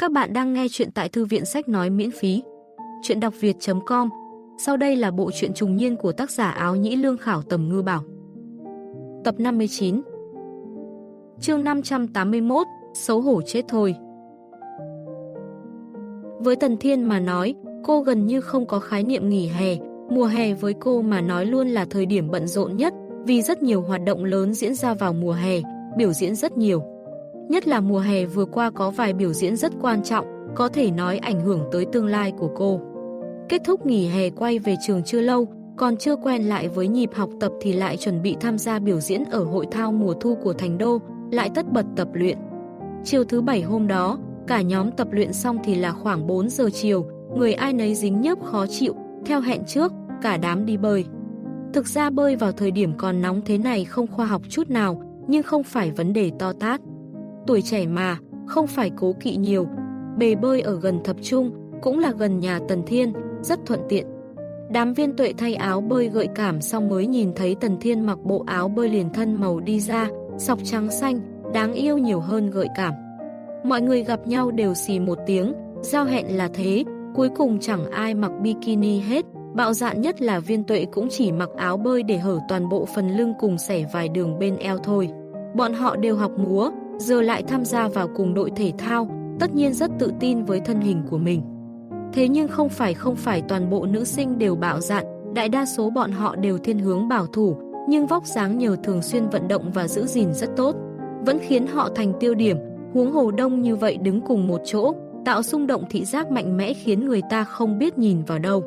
Các bạn đang nghe chuyện tại thư viện sách nói miễn phí. Chuyện đọc việt.com Sau đây là bộ truyện trùng niên của tác giả áo nhĩ lương khảo tầm ngư bảo. Tập 59 Chương 581 Xấu hổ chết thôi Với Tần Thiên mà nói, cô gần như không có khái niệm nghỉ hè. Mùa hè với cô mà nói luôn là thời điểm bận rộn nhất vì rất nhiều hoạt động lớn diễn ra vào mùa hè, biểu diễn rất nhiều. Nhất là mùa hè vừa qua có vài biểu diễn rất quan trọng, có thể nói ảnh hưởng tới tương lai của cô. Kết thúc nghỉ hè quay về trường chưa lâu, còn chưa quen lại với nhịp học tập thì lại chuẩn bị tham gia biểu diễn ở hội thao mùa thu của Thành Đô, lại tất bật tập luyện. Chiều thứ bảy hôm đó, cả nhóm tập luyện xong thì là khoảng 4 giờ chiều, người ai nấy dính nhớp khó chịu, theo hẹn trước, cả đám đi bơi. Thực ra bơi vào thời điểm còn nóng thế này không khoa học chút nào, nhưng không phải vấn đề to tát tuổi trẻ mà, không phải cố kỵ nhiều. Bề bơi ở gần thập trung, cũng là gần nhà Tần Thiên, rất thuận tiện. Đám viên tuệ thay áo bơi gợi cảm xong mới nhìn thấy Tần Thiên mặc bộ áo bơi liền thân màu đi ra, sọc trắng xanh, đáng yêu nhiều hơn gợi cảm. Mọi người gặp nhau đều xì một tiếng, giao hẹn là thế, cuối cùng chẳng ai mặc bikini hết, bạo dạn nhất là viên tuệ cũng chỉ mặc áo bơi để hở toàn bộ phần lưng cùng xẻ vài đường bên eo thôi. Bọn họ đều học múa, giờ lại tham gia vào cùng đội thể thao, tất nhiên rất tự tin với thân hình của mình. Thế nhưng không phải không phải toàn bộ nữ sinh đều bạo dạn, đại đa số bọn họ đều thiên hướng bảo thủ, nhưng vóc dáng nhờ thường xuyên vận động và giữ gìn rất tốt, vẫn khiến họ thành tiêu điểm, huống hồ đông như vậy đứng cùng một chỗ, tạo xung động thị giác mạnh mẽ khiến người ta không biết nhìn vào đâu.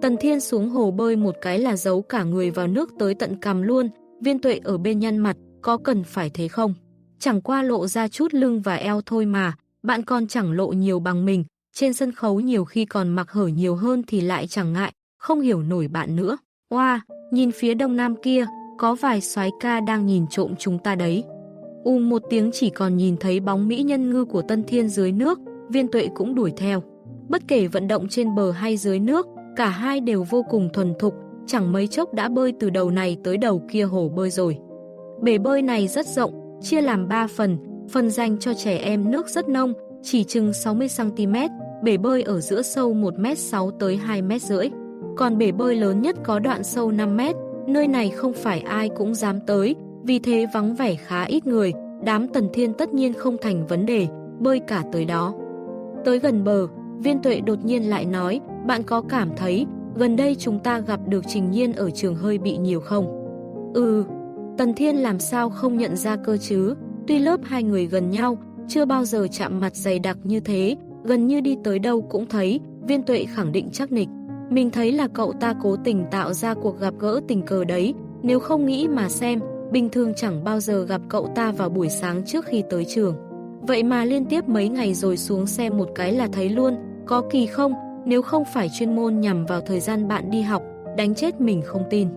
Tần Thiên xuống hồ bơi một cái là giấu cả người vào nước tới tận cằm luôn, viên tuệ ở bên nhăn mặt, có cần phải thế không? Chẳng qua lộ ra chút lưng và eo thôi mà, bạn còn chẳng lộ nhiều bằng mình, trên sân khấu nhiều khi còn mặc hở nhiều hơn thì lại chẳng ngại, không hiểu nổi bạn nữa. Oa, nhìn phía đông nam kia, có vài soái ca đang nhìn trộm chúng ta đấy. U một tiếng chỉ còn nhìn thấy bóng mỹ nhân ngư của Tân Thiên dưới nước, viên tuệ cũng đuổi theo. Bất kể vận động trên bờ hay dưới nước, cả hai đều vô cùng thuần thục, chẳng mấy chốc đã bơi từ đầu này tới đầu kia hồ bơi rồi. Bể bơi này rất rộng, chia làm 3 phần, phần dành cho trẻ em nước rất nông, chỉ chừng 60cm, bể bơi ở giữa sâu 1m6 tới 2m rưỡi. Còn bể bơi lớn nhất có đoạn sâu 5m, nơi này không phải ai cũng dám tới, vì thế vắng vẻ khá ít người, đám tần thiên tất nhiên không thành vấn đề, bơi cả tới đó. Tới gần bờ, viên tuệ đột nhiên lại nói, bạn có cảm thấy, gần đây chúng ta gặp được trình nhiên ở trường hơi bị nhiều không? Ừ, Tần Thiên làm sao không nhận ra cơ chứ, tuy lớp hai người gần nhau, chưa bao giờ chạm mặt dày đặc như thế, gần như đi tới đâu cũng thấy, viên tuệ khẳng định chắc nịch. Mình thấy là cậu ta cố tình tạo ra cuộc gặp gỡ tình cờ đấy, nếu không nghĩ mà xem, bình thường chẳng bao giờ gặp cậu ta vào buổi sáng trước khi tới trường. Vậy mà liên tiếp mấy ngày rồi xuống xe một cái là thấy luôn, có kỳ không, nếu không phải chuyên môn nhằm vào thời gian bạn đi học, đánh chết mình không tin.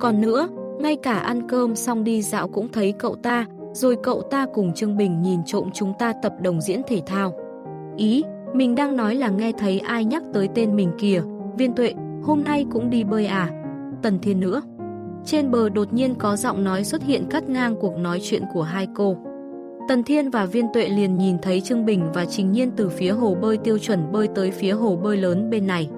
Còn nữa, ngay cả ăn cơm xong đi dạo cũng thấy cậu ta, rồi cậu ta cùng Trương Bình nhìn trộm chúng ta tập đồng diễn thể thao. Ý, mình đang nói là nghe thấy ai nhắc tới tên mình kìa, viên tuệ, hôm nay cũng đi bơi à? Tần Thiên nữa. Trên bờ đột nhiên có giọng nói xuất hiện cắt ngang cuộc nói chuyện của hai cô. Tần Thiên và Viên Tuệ liền nhìn thấy Trương Bình và Trình Nhiên từ phía hồ bơi tiêu chuẩn bơi tới phía hồ bơi lớn bên này.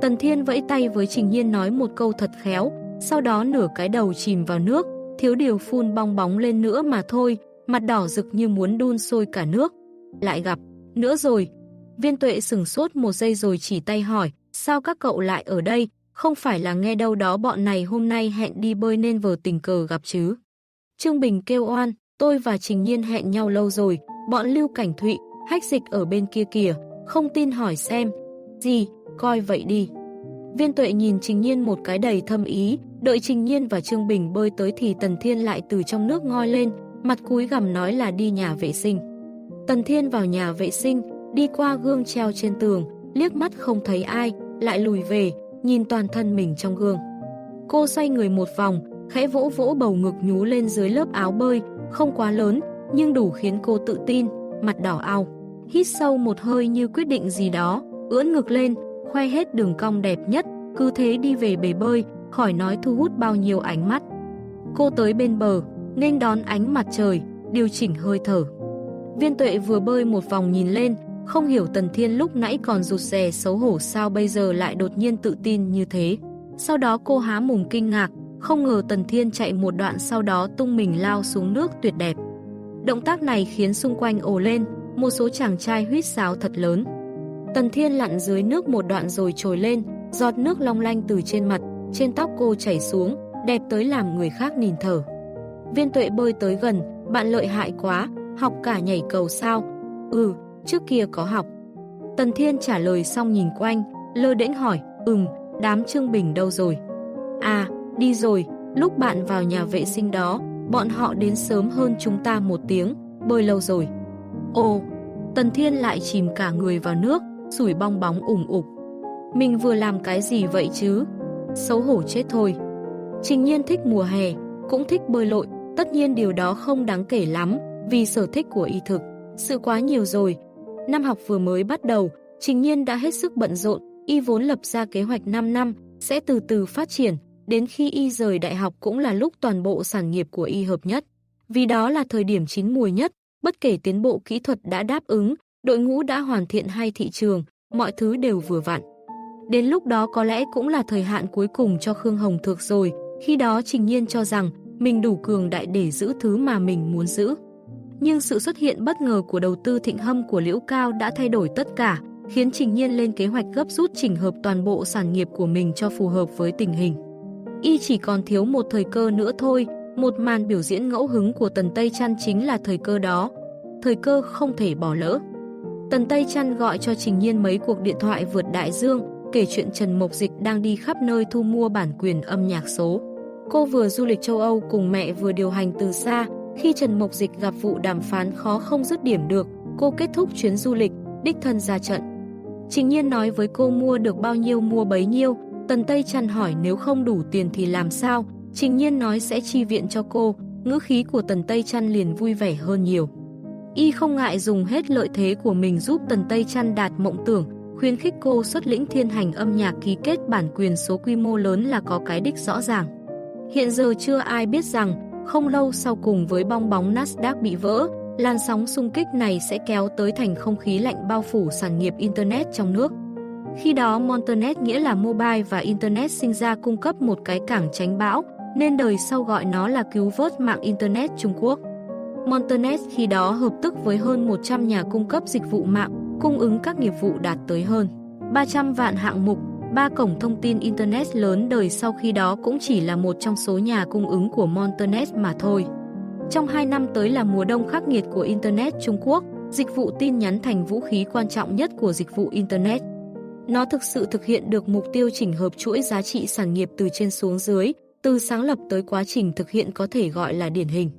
Tần Thiên vẫy tay với Trình Nhiên nói một câu thật khéo, sau đó nửa cái đầu chìm vào nước, thiếu điều phun bong bóng lên nữa mà thôi, mặt đỏ rực như muốn đun sôi cả nước. Lại gặp, nữa rồi. Viên tuệ sừng sốt một giây rồi chỉ tay hỏi, sao các cậu lại ở đây, không phải là nghe đâu đó bọn này hôm nay hẹn đi bơi nên vờ tình cờ gặp chứ. Trương Bình kêu oan, tôi và Trình Nhiên hẹn nhau lâu rồi, bọn Lưu Cảnh Thụy, hách dịch ở bên kia kìa, không tin hỏi xem. Gì, coi vậy đi. Viên tuệ nhìn Trình Nhiên một cái đầy thâm ý, đợi Trình Nhiên và Trương Bình bơi tới thì Tần Thiên lại từ trong nước ngoi lên, mặt cúi gằm nói là đi nhà vệ sinh. Tần Thiên vào nhà vệ sinh, đi qua gương treo trên tường, liếc mắt không thấy ai, lại lùi về, nhìn toàn thân mình trong gương. Cô xoay người một vòng, khẽ vỗ vỗ bầu ngực nhú lên dưới lớp áo bơi, không quá lớn, nhưng đủ khiến cô tự tin, mặt đỏ ao. Hít sâu một hơi như quyết định gì đó, ưỡn ngực lên, khoe hết đường cong đẹp nhất, cứ thế đi về bể bơi, khỏi nói thu hút bao nhiêu ánh mắt. Cô tới bên bờ, nên đón ánh mặt trời, điều chỉnh hơi thở. Viên tuệ vừa bơi một vòng nhìn lên, không hiểu Tần Thiên lúc nãy còn rụt rè xấu hổ sao bây giờ lại đột nhiên tự tin như thế. Sau đó cô há mồm kinh ngạc, không ngờ Tần Thiên chạy một đoạn sau đó tung mình lao xuống nước tuyệt đẹp. Động tác này khiến xung quanh ồ lên, một số chàng trai huyết sáo thật lớn. Tần Thiên lặn dưới nước một đoạn rồi trồi lên, giọt nước long lanh từ trên mặt, trên tóc cô chảy xuống, đẹp tới làm người khác nhìn thở. Viên tuệ bơi tới gần, bạn lợi hại quá, học cả nhảy cầu sao? Ừ, trước kia có học. Tần Thiên trả lời xong nhìn quanh, lơ đễnh hỏi, ừm, đám Trương Bình đâu rồi? À, đi rồi, lúc bạn vào nhà vệ sinh đó, bọn họ đến sớm hơn chúng ta một tiếng, bơi lâu rồi. Ồ, Tần Thiên lại chìm cả người vào nước, sủi bong bóng ủng ục. Mình vừa làm cái gì vậy chứ? Xấu hổ chết thôi. Trình nhiên thích mùa hè, cũng thích bơi lội, tất nhiên điều đó không đáng kể lắm, vì sở thích của y thực. Sự quá nhiều rồi. Năm học vừa mới bắt đầu, Trình nhiên đã hết sức bận rộn, y vốn lập ra kế hoạch 5 năm, sẽ từ từ phát triển, đến khi y rời đại học cũng là lúc toàn bộ sản nghiệp của y hợp nhất. Vì đó là thời điểm chín mùi nhất, bất kể tiến bộ kỹ thuật đã đáp ứng, đội ngũ đã hoàn thiện hay thị trường, mọi thứ đều vừa vặn. Đến lúc đó có lẽ cũng là thời hạn cuối cùng cho Khương Hồng Thược rồi, khi đó Trình Nhiên cho rằng mình đủ cường đại để giữ thứ mà mình muốn giữ. Nhưng sự xuất hiện bất ngờ của đầu tư thịnh hâm của Liễu Cao đã thay đổi tất cả, khiến Trình Nhiên lên kế hoạch gấp rút chỉnh hợp toàn bộ sản nghiệp của mình cho phù hợp với tình hình. Y chỉ còn thiếu một thời cơ nữa thôi, một màn biểu diễn ngẫu hứng của Tần Tây Trăn chính là thời cơ đó. Thời cơ không thể bỏ lỡ. Tần Tây Trăn gọi cho Trình Nhiên mấy cuộc điện thoại vượt đại dương, kể chuyện Trần Mộc Dịch đang đi khắp nơi thu mua bản quyền âm nhạc số. Cô vừa du lịch châu Âu cùng mẹ vừa điều hành từ xa, khi Trần Mộc Dịch gặp vụ đàm phán khó không dứt điểm được, cô kết thúc chuyến du lịch, đích thân ra trận. Trình Nhiên nói với cô mua được bao nhiêu mua bấy nhiêu, Tần Tây Trăn hỏi nếu không đủ tiền thì làm sao, Trình Nhiên nói sẽ chi viện cho cô, ngữ khí của Tần Tây Trăn liền vui vẻ hơn nhiều. Y không ngại dùng hết lợi thế của mình giúp Tần Tây Trăn đạt mộng tưởng, khuyến khích cô xuất lĩnh thiên hành âm nhạc ký kết bản quyền số quy mô lớn là có cái đích rõ ràng. Hiện giờ chưa ai biết rằng, không lâu sau cùng với bong bóng Nasdaq bị vỡ, làn sóng xung kích này sẽ kéo tới thành không khí lạnh bao phủ sản nghiệp Internet trong nước. Khi đó Monternet nghĩa là mobile và Internet sinh ra cung cấp một cái cảng tránh bão, nên đời sau gọi nó là cứu vớt mạng Internet Trung Quốc. Monternet khi đó hợp tức với hơn 100 nhà cung cấp dịch vụ mạng, cung ứng các nghiệp vụ đạt tới hơn 300 vạn hạng mục, ba cổng thông tin Internet lớn đời sau khi đó cũng chỉ là một trong số nhà cung ứng của Monternet mà thôi. Trong 2 năm tới là mùa đông khắc nghiệt của Internet Trung Quốc, dịch vụ tin nhắn thành vũ khí quan trọng nhất của dịch vụ Internet. Nó thực sự thực hiện được mục tiêu chỉnh hợp chuỗi giá trị sản nghiệp từ trên xuống dưới, từ sáng lập tới quá trình thực hiện có thể gọi là điển hình.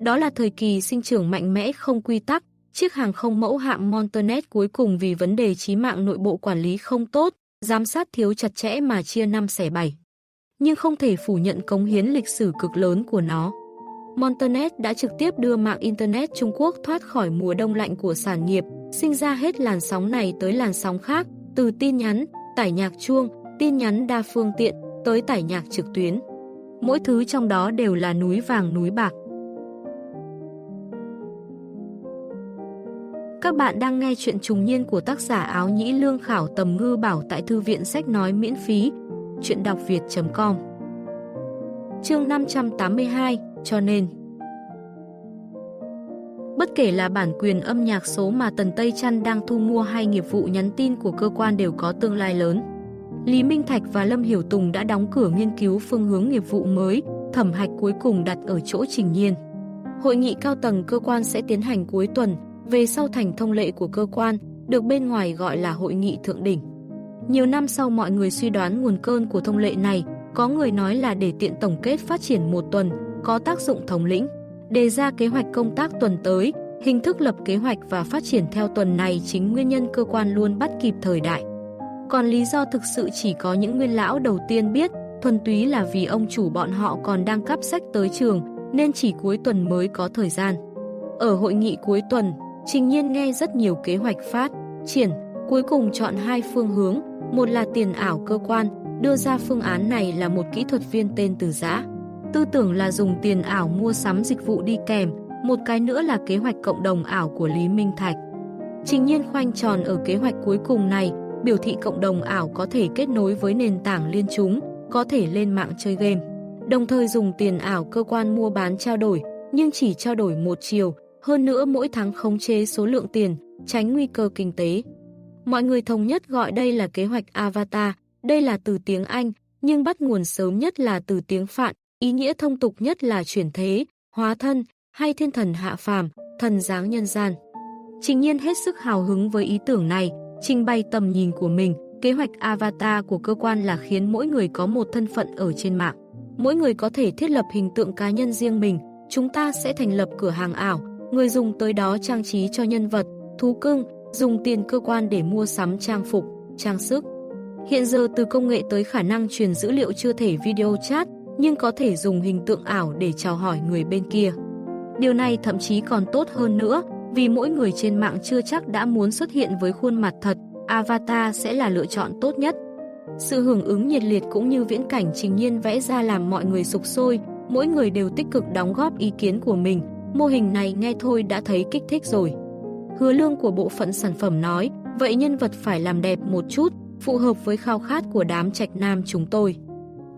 Đó là thời kỳ sinh trưởng mạnh mẽ không quy tắc, chiếc hàng không mẫu hạm Monternet cuối cùng vì vấn đề chí mạng nội bộ quản lý không tốt, giám sát thiếu chặt chẽ mà chia năm xẻ bảy. Nhưng không thể phủ nhận cống hiến lịch sử cực lớn của nó. Monternet đã trực tiếp đưa mạng Internet Trung Quốc thoát khỏi mùa đông lạnh của sản nghiệp, sinh ra hết làn sóng này tới làn sóng khác, từ tin nhắn, tải nhạc chuông, tin nhắn đa phương tiện, tới tải nhạc trực tuyến. Mỗi thứ trong đó đều là núi vàng núi bạc. Các bạn đang nghe chuyện trùng niên của tác giả áo nhĩ lương khảo tầm ngư bảo tại thư viện sách nói miễn phí. Chuyện đọc việt.com Chương 582 Cho nên Bất kể là bản quyền âm nhạc số mà Tần Tây Trăn đang thu mua hay nghiệp vụ nhắn tin của cơ quan đều có tương lai lớn. Lý Minh Thạch và Lâm Hiểu Tùng đã đóng cửa nghiên cứu phương hướng nghiệp vụ mới, thẩm hạch cuối cùng đặt ở chỗ Trình Nhiên. Hội nghị cao tầng cơ quan sẽ tiến hành cuối tuần, về sau thành thông lệ của cơ quan, được bên ngoài gọi là hội nghị thượng đỉnh. Nhiều năm sau mọi người suy đoán nguồn cơn của thông lệ này, có người nói là để tiện tổng kết phát triển một tuần, có tác dụng thống lĩnh. Đề ra kế hoạch công tác tuần tới, hình thức lập kế hoạch và phát triển theo tuần này chính nguyên nhân cơ quan luôn bắt kịp thời đại. Còn lý do thực sự chỉ có những nguyên lão đầu tiên biết, thuần túy là vì ông chủ bọn họ còn đang cắp sách tới trường, nên chỉ cuối tuần mới có thời gian. Ở hội nghị cuối tuần, Trình nhiên nghe rất nhiều kế hoạch phát, triển, cuối cùng chọn hai phương hướng, một là tiền ảo cơ quan, đưa ra phương án này là một kỹ thuật viên tên từ giã. Tư tưởng là dùng tiền ảo mua sắm dịch vụ đi kèm, một cái nữa là kế hoạch cộng đồng ảo của Lý Minh Thạch. Trình nhiên khoanh tròn ở kế hoạch cuối cùng này, biểu thị cộng đồng ảo có thể kết nối với nền tảng liên chúng, có thể lên mạng chơi game. Đồng thời dùng tiền ảo cơ quan mua bán trao đổi, nhưng chỉ trao đổi một chiều, hơn nữa mỗi tháng khống chế số lượng tiền, tránh nguy cơ kinh tế. Mọi người thống nhất gọi đây là kế hoạch Avatar, đây là từ tiếng Anh, nhưng bắt nguồn sớm nhất là từ tiếng Phạn, ý nghĩa thông tục nhất là chuyển thế, hóa thân, hay thiên thần hạ phàm, thần dáng nhân gian. Trình nhiên hết sức hào hứng với ý tưởng này, trình bày tầm nhìn của mình, kế hoạch avatar của cơ quan là khiến mỗi người có một thân phận ở trên mạng. Mỗi người có thể thiết lập hình tượng cá nhân riêng mình, chúng ta sẽ thành lập cửa hàng ảo, người dùng tới đó trang trí cho nhân vật, thú cưng, dùng tiền cơ quan để mua sắm trang phục, trang sức. Hiện giờ từ công nghệ tới khả năng truyền dữ liệu chưa thể video chat, nhưng có thể dùng hình tượng ảo để chào hỏi người bên kia. Điều này thậm chí còn tốt hơn nữa, vì mỗi người trên mạng chưa chắc đã muốn xuất hiện với khuôn mặt thật, avatar sẽ là lựa chọn tốt nhất. Sự hưởng ứng nhiệt liệt cũng như viễn cảnh trình nhiên vẽ ra làm mọi người sục sôi, mỗi người đều tích cực đóng góp ý kiến của mình, mô hình này nghe thôi đã thấy kích thích rồi. Hứa lương của bộ phận sản phẩm nói, vậy nhân vật phải làm đẹp một chút, phù hợp với khao khát của đám trạch nam chúng tôi.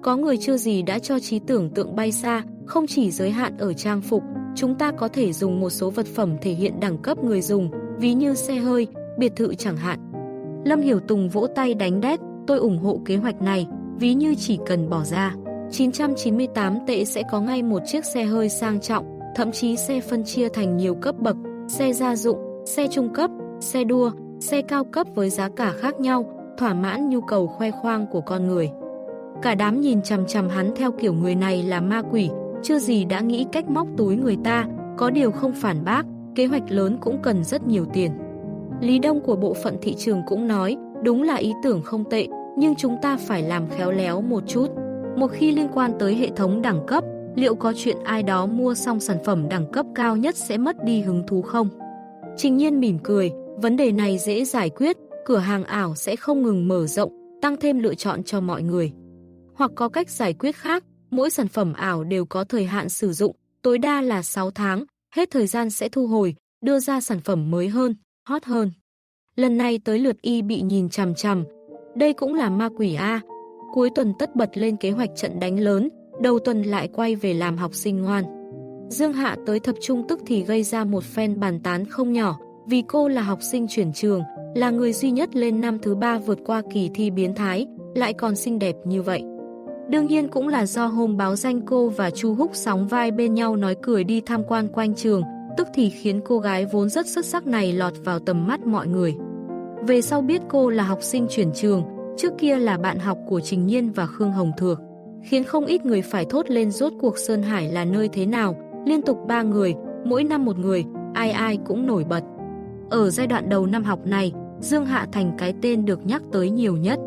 Có người chưa gì đã cho trí tưởng tượng bay xa, không chỉ giới hạn ở trang phục, chúng ta có thể dùng một số vật phẩm thể hiện đẳng cấp người dùng, ví như xe hơi, biệt thự chẳng hạn. Lâm Hiểu Tùng vỗ tay đánh đét, tôi ủng hộ kế hoạch này, ví như chỉ cần bỏ ra. 998 tệ sẽ có ngay một chiếc xe hơi sang trọng, thậm chí xe phân chia thành nhiều cấp bậc, xe gia dụng, xe trung cấp, xe đua, xe cao cấp với giá cả khác nhau, thỏa mãn nhu cầu khoe khoang của con người. Cả đám nhìn chằm chằm hắn theo kiểu người này là ma quỷ, chưa gì đã nghĩ cách móc túi người ta, có điều không phản bác, kế hoạch lớn cũng cần rất nhiều tiền. Lý Đông của bộ phận thị trường cũng nói, đúng là ý tưởng không tệ, nhưng chúng ta phải làm khéo léo một chút. Một khi liên quan tới hệ thống đẳng cấp, liệu có chuyện ai đó mua xong sản phẩm đẳng cấp cao nhất sẽ mất đi hứng thú không? Trình nhiên mỉm cười, vấn đề này dễ giải quyết, cửa hàng ảo sẽ không ngừng mở rộng, tăng thêm lựa chọn cho mọi người. Hoặc có cách giải quyết khác, mỗi sản phẩm ảo đều có thời hạn sử dụng, tối đa là 6 tháng, hết thời gian sẽ thu hồi, đưa ra sản phẩm mới hơn, hot hơn. Lần này tới lượt y bị nhìn chằm chằm, đây cũng là ma quỷ A. Cuối tuần tất bật lên kế hoạch trận đánh lớn, đầu tuần lại quay về làm học sinh ngoan. Dương Hạ tới thập trung tức thì gây ra một phen bàn tán không nhỏ, vì cô là học sinh chuyển trường, là người duy nhất lên năm thứ ba vượt qua kỳ thi biến thái, lại còn xinh đẹp như vậy. Đương nhiên cũng là do hôm báo danh cô và Chu Húc sóng vai bên nhau nói cười đi tham quan quanh trường, tức thì khiến cô gái vốn rất xuất sắc này lọt vào tầm mắt mọi người. Về sau biết cô là học sinh chuyển trường, trước kia là bạn học của Trình Nhiên và Khương Hồng Thược, khiến không ít người phải thốt lên rốt cuộc Sơn Hải là nơi thế nào, liên tục ba người, mỗi năm một người, ai ai cũng nổi bật. Ở giai đoạn đầu năm học này, Dương Hạ thành cái tên được nhắc tới nhiều nhất.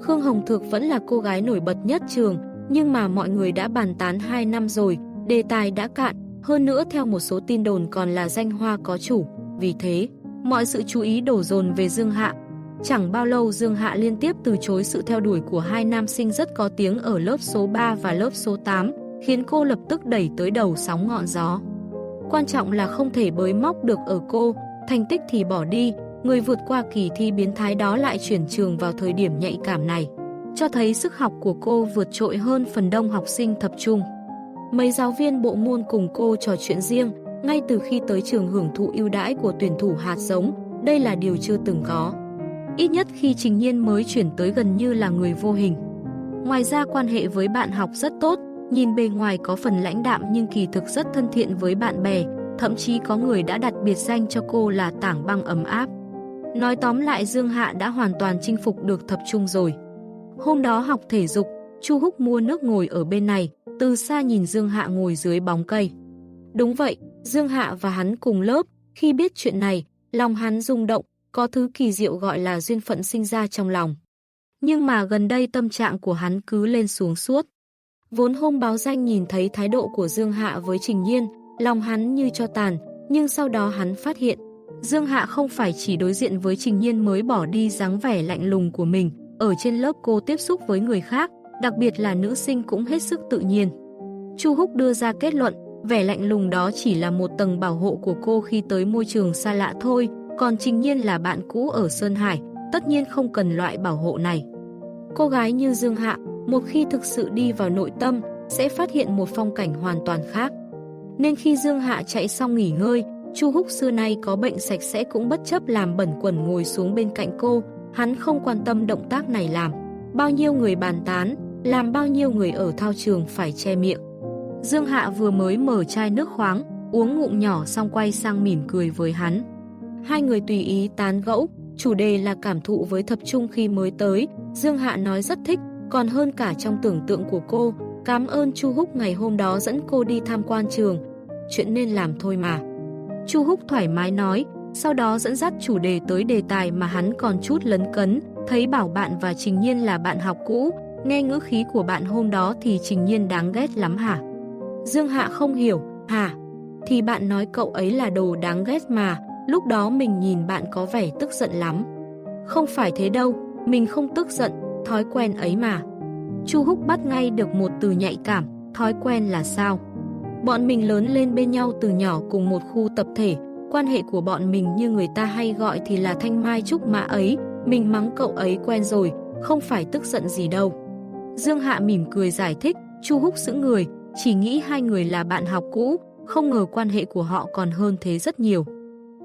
Khương Hồng Thược vẫn là cô gái nổi bật nhất trường, nhưng mà mọi người đã bàn tán 2 năm rồi, đề tài đã cạn, hơn nữa theo một số tin đồn còn là danh hoa có chủ. Vì thế, mọi sự chú ý đổ dồn về Dương Hạ. Chẳng bao lâu Dương Hạ liên tiếp từ chối sự theo đuổi của hai nam sinh rất có tiếng ở lớp số 3 và lớp số 8, khiến cô lập tức đẩy tới đầu sóng ngọn gió. Quan trọng là không thể bới móc được ở cô, thành tích thì bỏ đi, người vượt qua kỳ thi biến thái đó lại chuyển trường vào thời điểm nhạy cảm này, cho thấy sức học của cô vượt trội hơn phần đông học sinh thập trung. Mấy giáo viên bộ môn cùng cô trò chuyện riêng, ngay từ khi tới trường hưởng thụ ưu đãi của tuyển thủ hạt giống, đây là điều chưa từng có. Ít nhất khi Trình Nhiên mới chuyển tới gần như là người vô hình. Ngoài ra quan hệ với bạn học rất tốt, nhìn bề ngoài có phần lãnh đạm nhưng kỳ thực rất thân thiện với bạn bè, thậm chí có người đã đặt biệt danh cho cô là tảng băng ấm áp. Nói tóm lại Dương Hạ đã hoàn toàn chinh phục được thập trung rồi. Hôm đó học thể dục, Chu Húc mua nước ngồi ở bên này, từ xa nhìn Dương Hạ ngồi dưới bóng cây. Đúng vậy, Dương Hạ và hắn cùng lớp, khi biết chuyện này, lòng hắn rung động, có thứ kỳ diệu gọi là duyên phận sinh ra trong lòng. Nhưng mà gần đây tâm trạng của hắn cứ lên xuống suốt. Vốn hôm báo danh nhìn thấy thái độ của Dương Hạ với Trình Nhiên, lòng hắn như cho tàn, nhưng sau đó hắn phát hiện Dương Hạ không phải chỉ đối diện với Trình Nhiên mới bỏ đi dáng vẻ lạnh lùng của mình, ở trên lớp cô tiếp xúc với người khác, đặc biệt là nữ sinh cũng hết sức tự nhiên. Chu Húc đưa ra kết luận, vẻ lạnh lùng đó chỉ là một tầng bảo hộ của cô khi tới môi trường xa lạ thôi, còn Trình Nhiên là bạn cũ ở Sơn Hải, tất nhiên không cần loại bảo hộ này. Cô gái như Dương Hạ, một khi thực sự đi vào nội tâm, sẽ phát hiện một phong cảnh hoàn toàn khác. Nên khi Dương Hạ chạy xong nghỉ ngơi, Chu Húc xưa nay có bệnh sạch sẽ cũng bất chấp làm bẩn quần ngồi xuống bên cạnh cô, hắn không quan tâm động tác này làm. Bao nhiêu người bàn tán, làm bao nhiêu người ở thao trường phải che miệng. Dương Hạ vừa mới mở chai nước khoáng, uống ngụm nhỏ xong quay sang mỉm cười với hắn. Hai người tùy ý tán gẫu, chủ đề là cảm thụ với thập trung khi mới tới, Dương Hạ nói rất thích, còn hơn cả trong tưởng tượng của cô, cảm ơn Chu Húc ngày hôm đó dẫn cô đi tham quan trường, chuyện nên làm thôi mà. Chu Húc thoải mái nói, sau đó dẫn dắt chủ đề tới đề tài mà hắn còn chút lấn cấn, thấy bảo bạn và Trình Nhiên là bạn học cũ, nghe ngữ khí của bạn hôm đó thì Trình Nhiên đáng ghét lắm hả? Dương Hạ không hiểu, hả? Thì bạn nói cậu ấy là đồ đáng ghét mà, lúc đó mình nhìn bạn có vẻ tức giận lắm. Không phải thế đâu, mình không tức giận, thói quen ấy mà. Chu Húc bắt ngay được một từ nhạy cảm, thói quen là sao? Bọn mình lớn lên bên nhau từ nhỏ cùng một khu tập thể, quan hệ của bọn mình như người ta hay gọi thì là thanh mai trúc mã ấy, mình mắng cậu ấy quen rồi, không phải tức giận gì đâu. Dương Hạ mỉm cười giải thích, Chu Húc giữ người, chỉ nghĩ hai người là bạn học cũ, không ngờ quan hệ của họ còn hơn thế rất nhiều.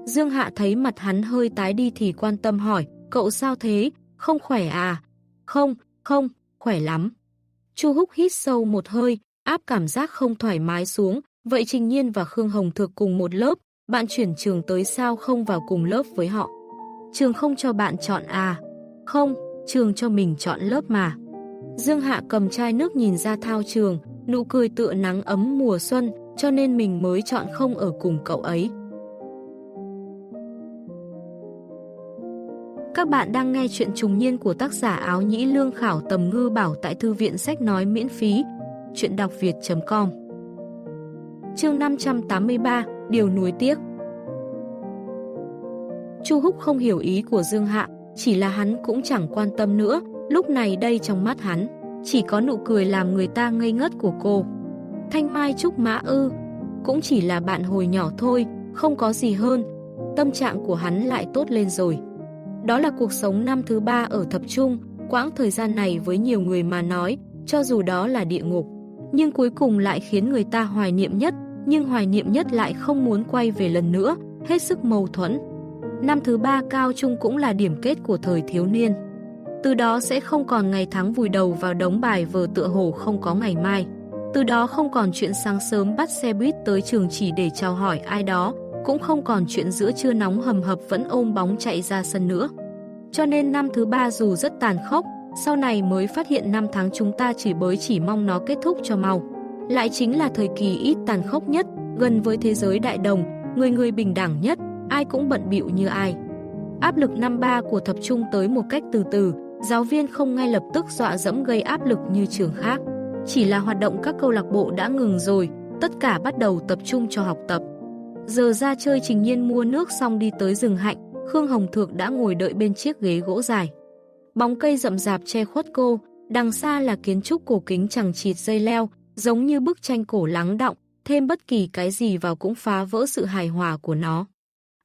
Dương Hạ thấy mặt hắn hơi tái đi thì quan tâm hỏi, cậu sao thế, không khỏe à? Không, không, khỏe lắm. Chu Húc hít sâu một hơi, áp cảm giác không thoải mái xuống, vậy Trình Nhiên và Khương Hồng Thược cùng một lớp, bạn chuyển trường tới sao không vào cùng lớp với họ? Trường không cho bạn chọn à? Không, trường cho mình chọn lớp mà. Dương Hạ cầm chai nước nhìn ra thao trường, nụ cười tựa nắng ấm mùa xuân, cho nên mình mới chọn không ở cùng cậu ấy. Các bạn đang nghe chuyện trùng niên của tác giả áo nhĩ lương khảo tầm ngư bảo tại thư viện sách nói miễn phí. Chuyện đọc việt.com Chương 583 Điều nuối tiếc Chu Húc không hiểu ý của Dương Hạ, chỉ là hắn cũng chẳng quan tâm nữa, lúc này đây trong mắt hắn, chỉ có nụ cười làm người ta ngây ngất của cô. Thanh Mai Trúc Mã Ư, cũng chỉ là bạn hồi nhỏ thôi, không có gì hơn, tâm trạng của hắn lại tốt lên rồi. Đó là cuộc sống năm thứ ba ở thập trung, quãng thời gian này với nhiều người mà nói, cho dù đó là địa ngục, nhưng cuối cùng lại khiến người ta hoài niệm nhất, nhưng hoài niệm nhất lại không muốn quay về lần nữa, hết sức mâu thuẫn. Năm thứ ba cao trung cũng là điểm kết của thời thiếu niên. Từ đó sẽ không còn ngày tháng vùi đầu vào đống bài vờ tựa hồ không có ngày mai. Từ đó không còn chuyện sáng sớm bắt xe buýt tới trường chỉ để chào hỏi ai đó, cũng không còn chuyện giữa trưa nóng hầm hập vẫn ôm bóng chạy ra sân nữa. Cho nên năm thứ ba dù rất tàn khốc, sau này mới phát hiện năm tháng chúng ta chỉ bới chỉ mong nó kết thúc cho mau. Lại chính là thời kỳ ít tàn khốc nhất, gần với thế giới đại đồng, người người bình đẳng nhất, ai cũng bận bịu như ai. Áp lực năm ba của thập trung tới một cách từ từ, giáo viên không ngay lập tức dọa dẫm gây áp lực như trường khác. Chỉ là hoạt động các câu lạc bộ đã ngừng rồi, tất cả bắt đầu tập trung cho học tập. Giờ ra chơi trình nhiên mua nước xong đi tới rừng hạnh, Khương Hồng Thược đã ngồi đợi bên chiếc ghế gỗ dài. Bóng cây rậm rạp che khuất cô, đằng xa là kiến trúc cổ kính chẳng chịt dây leo, giống như bức tranh cổ lắng động, thêm bất kỳ cái gì vào cũng phá vỡ sự hài hòa của nó.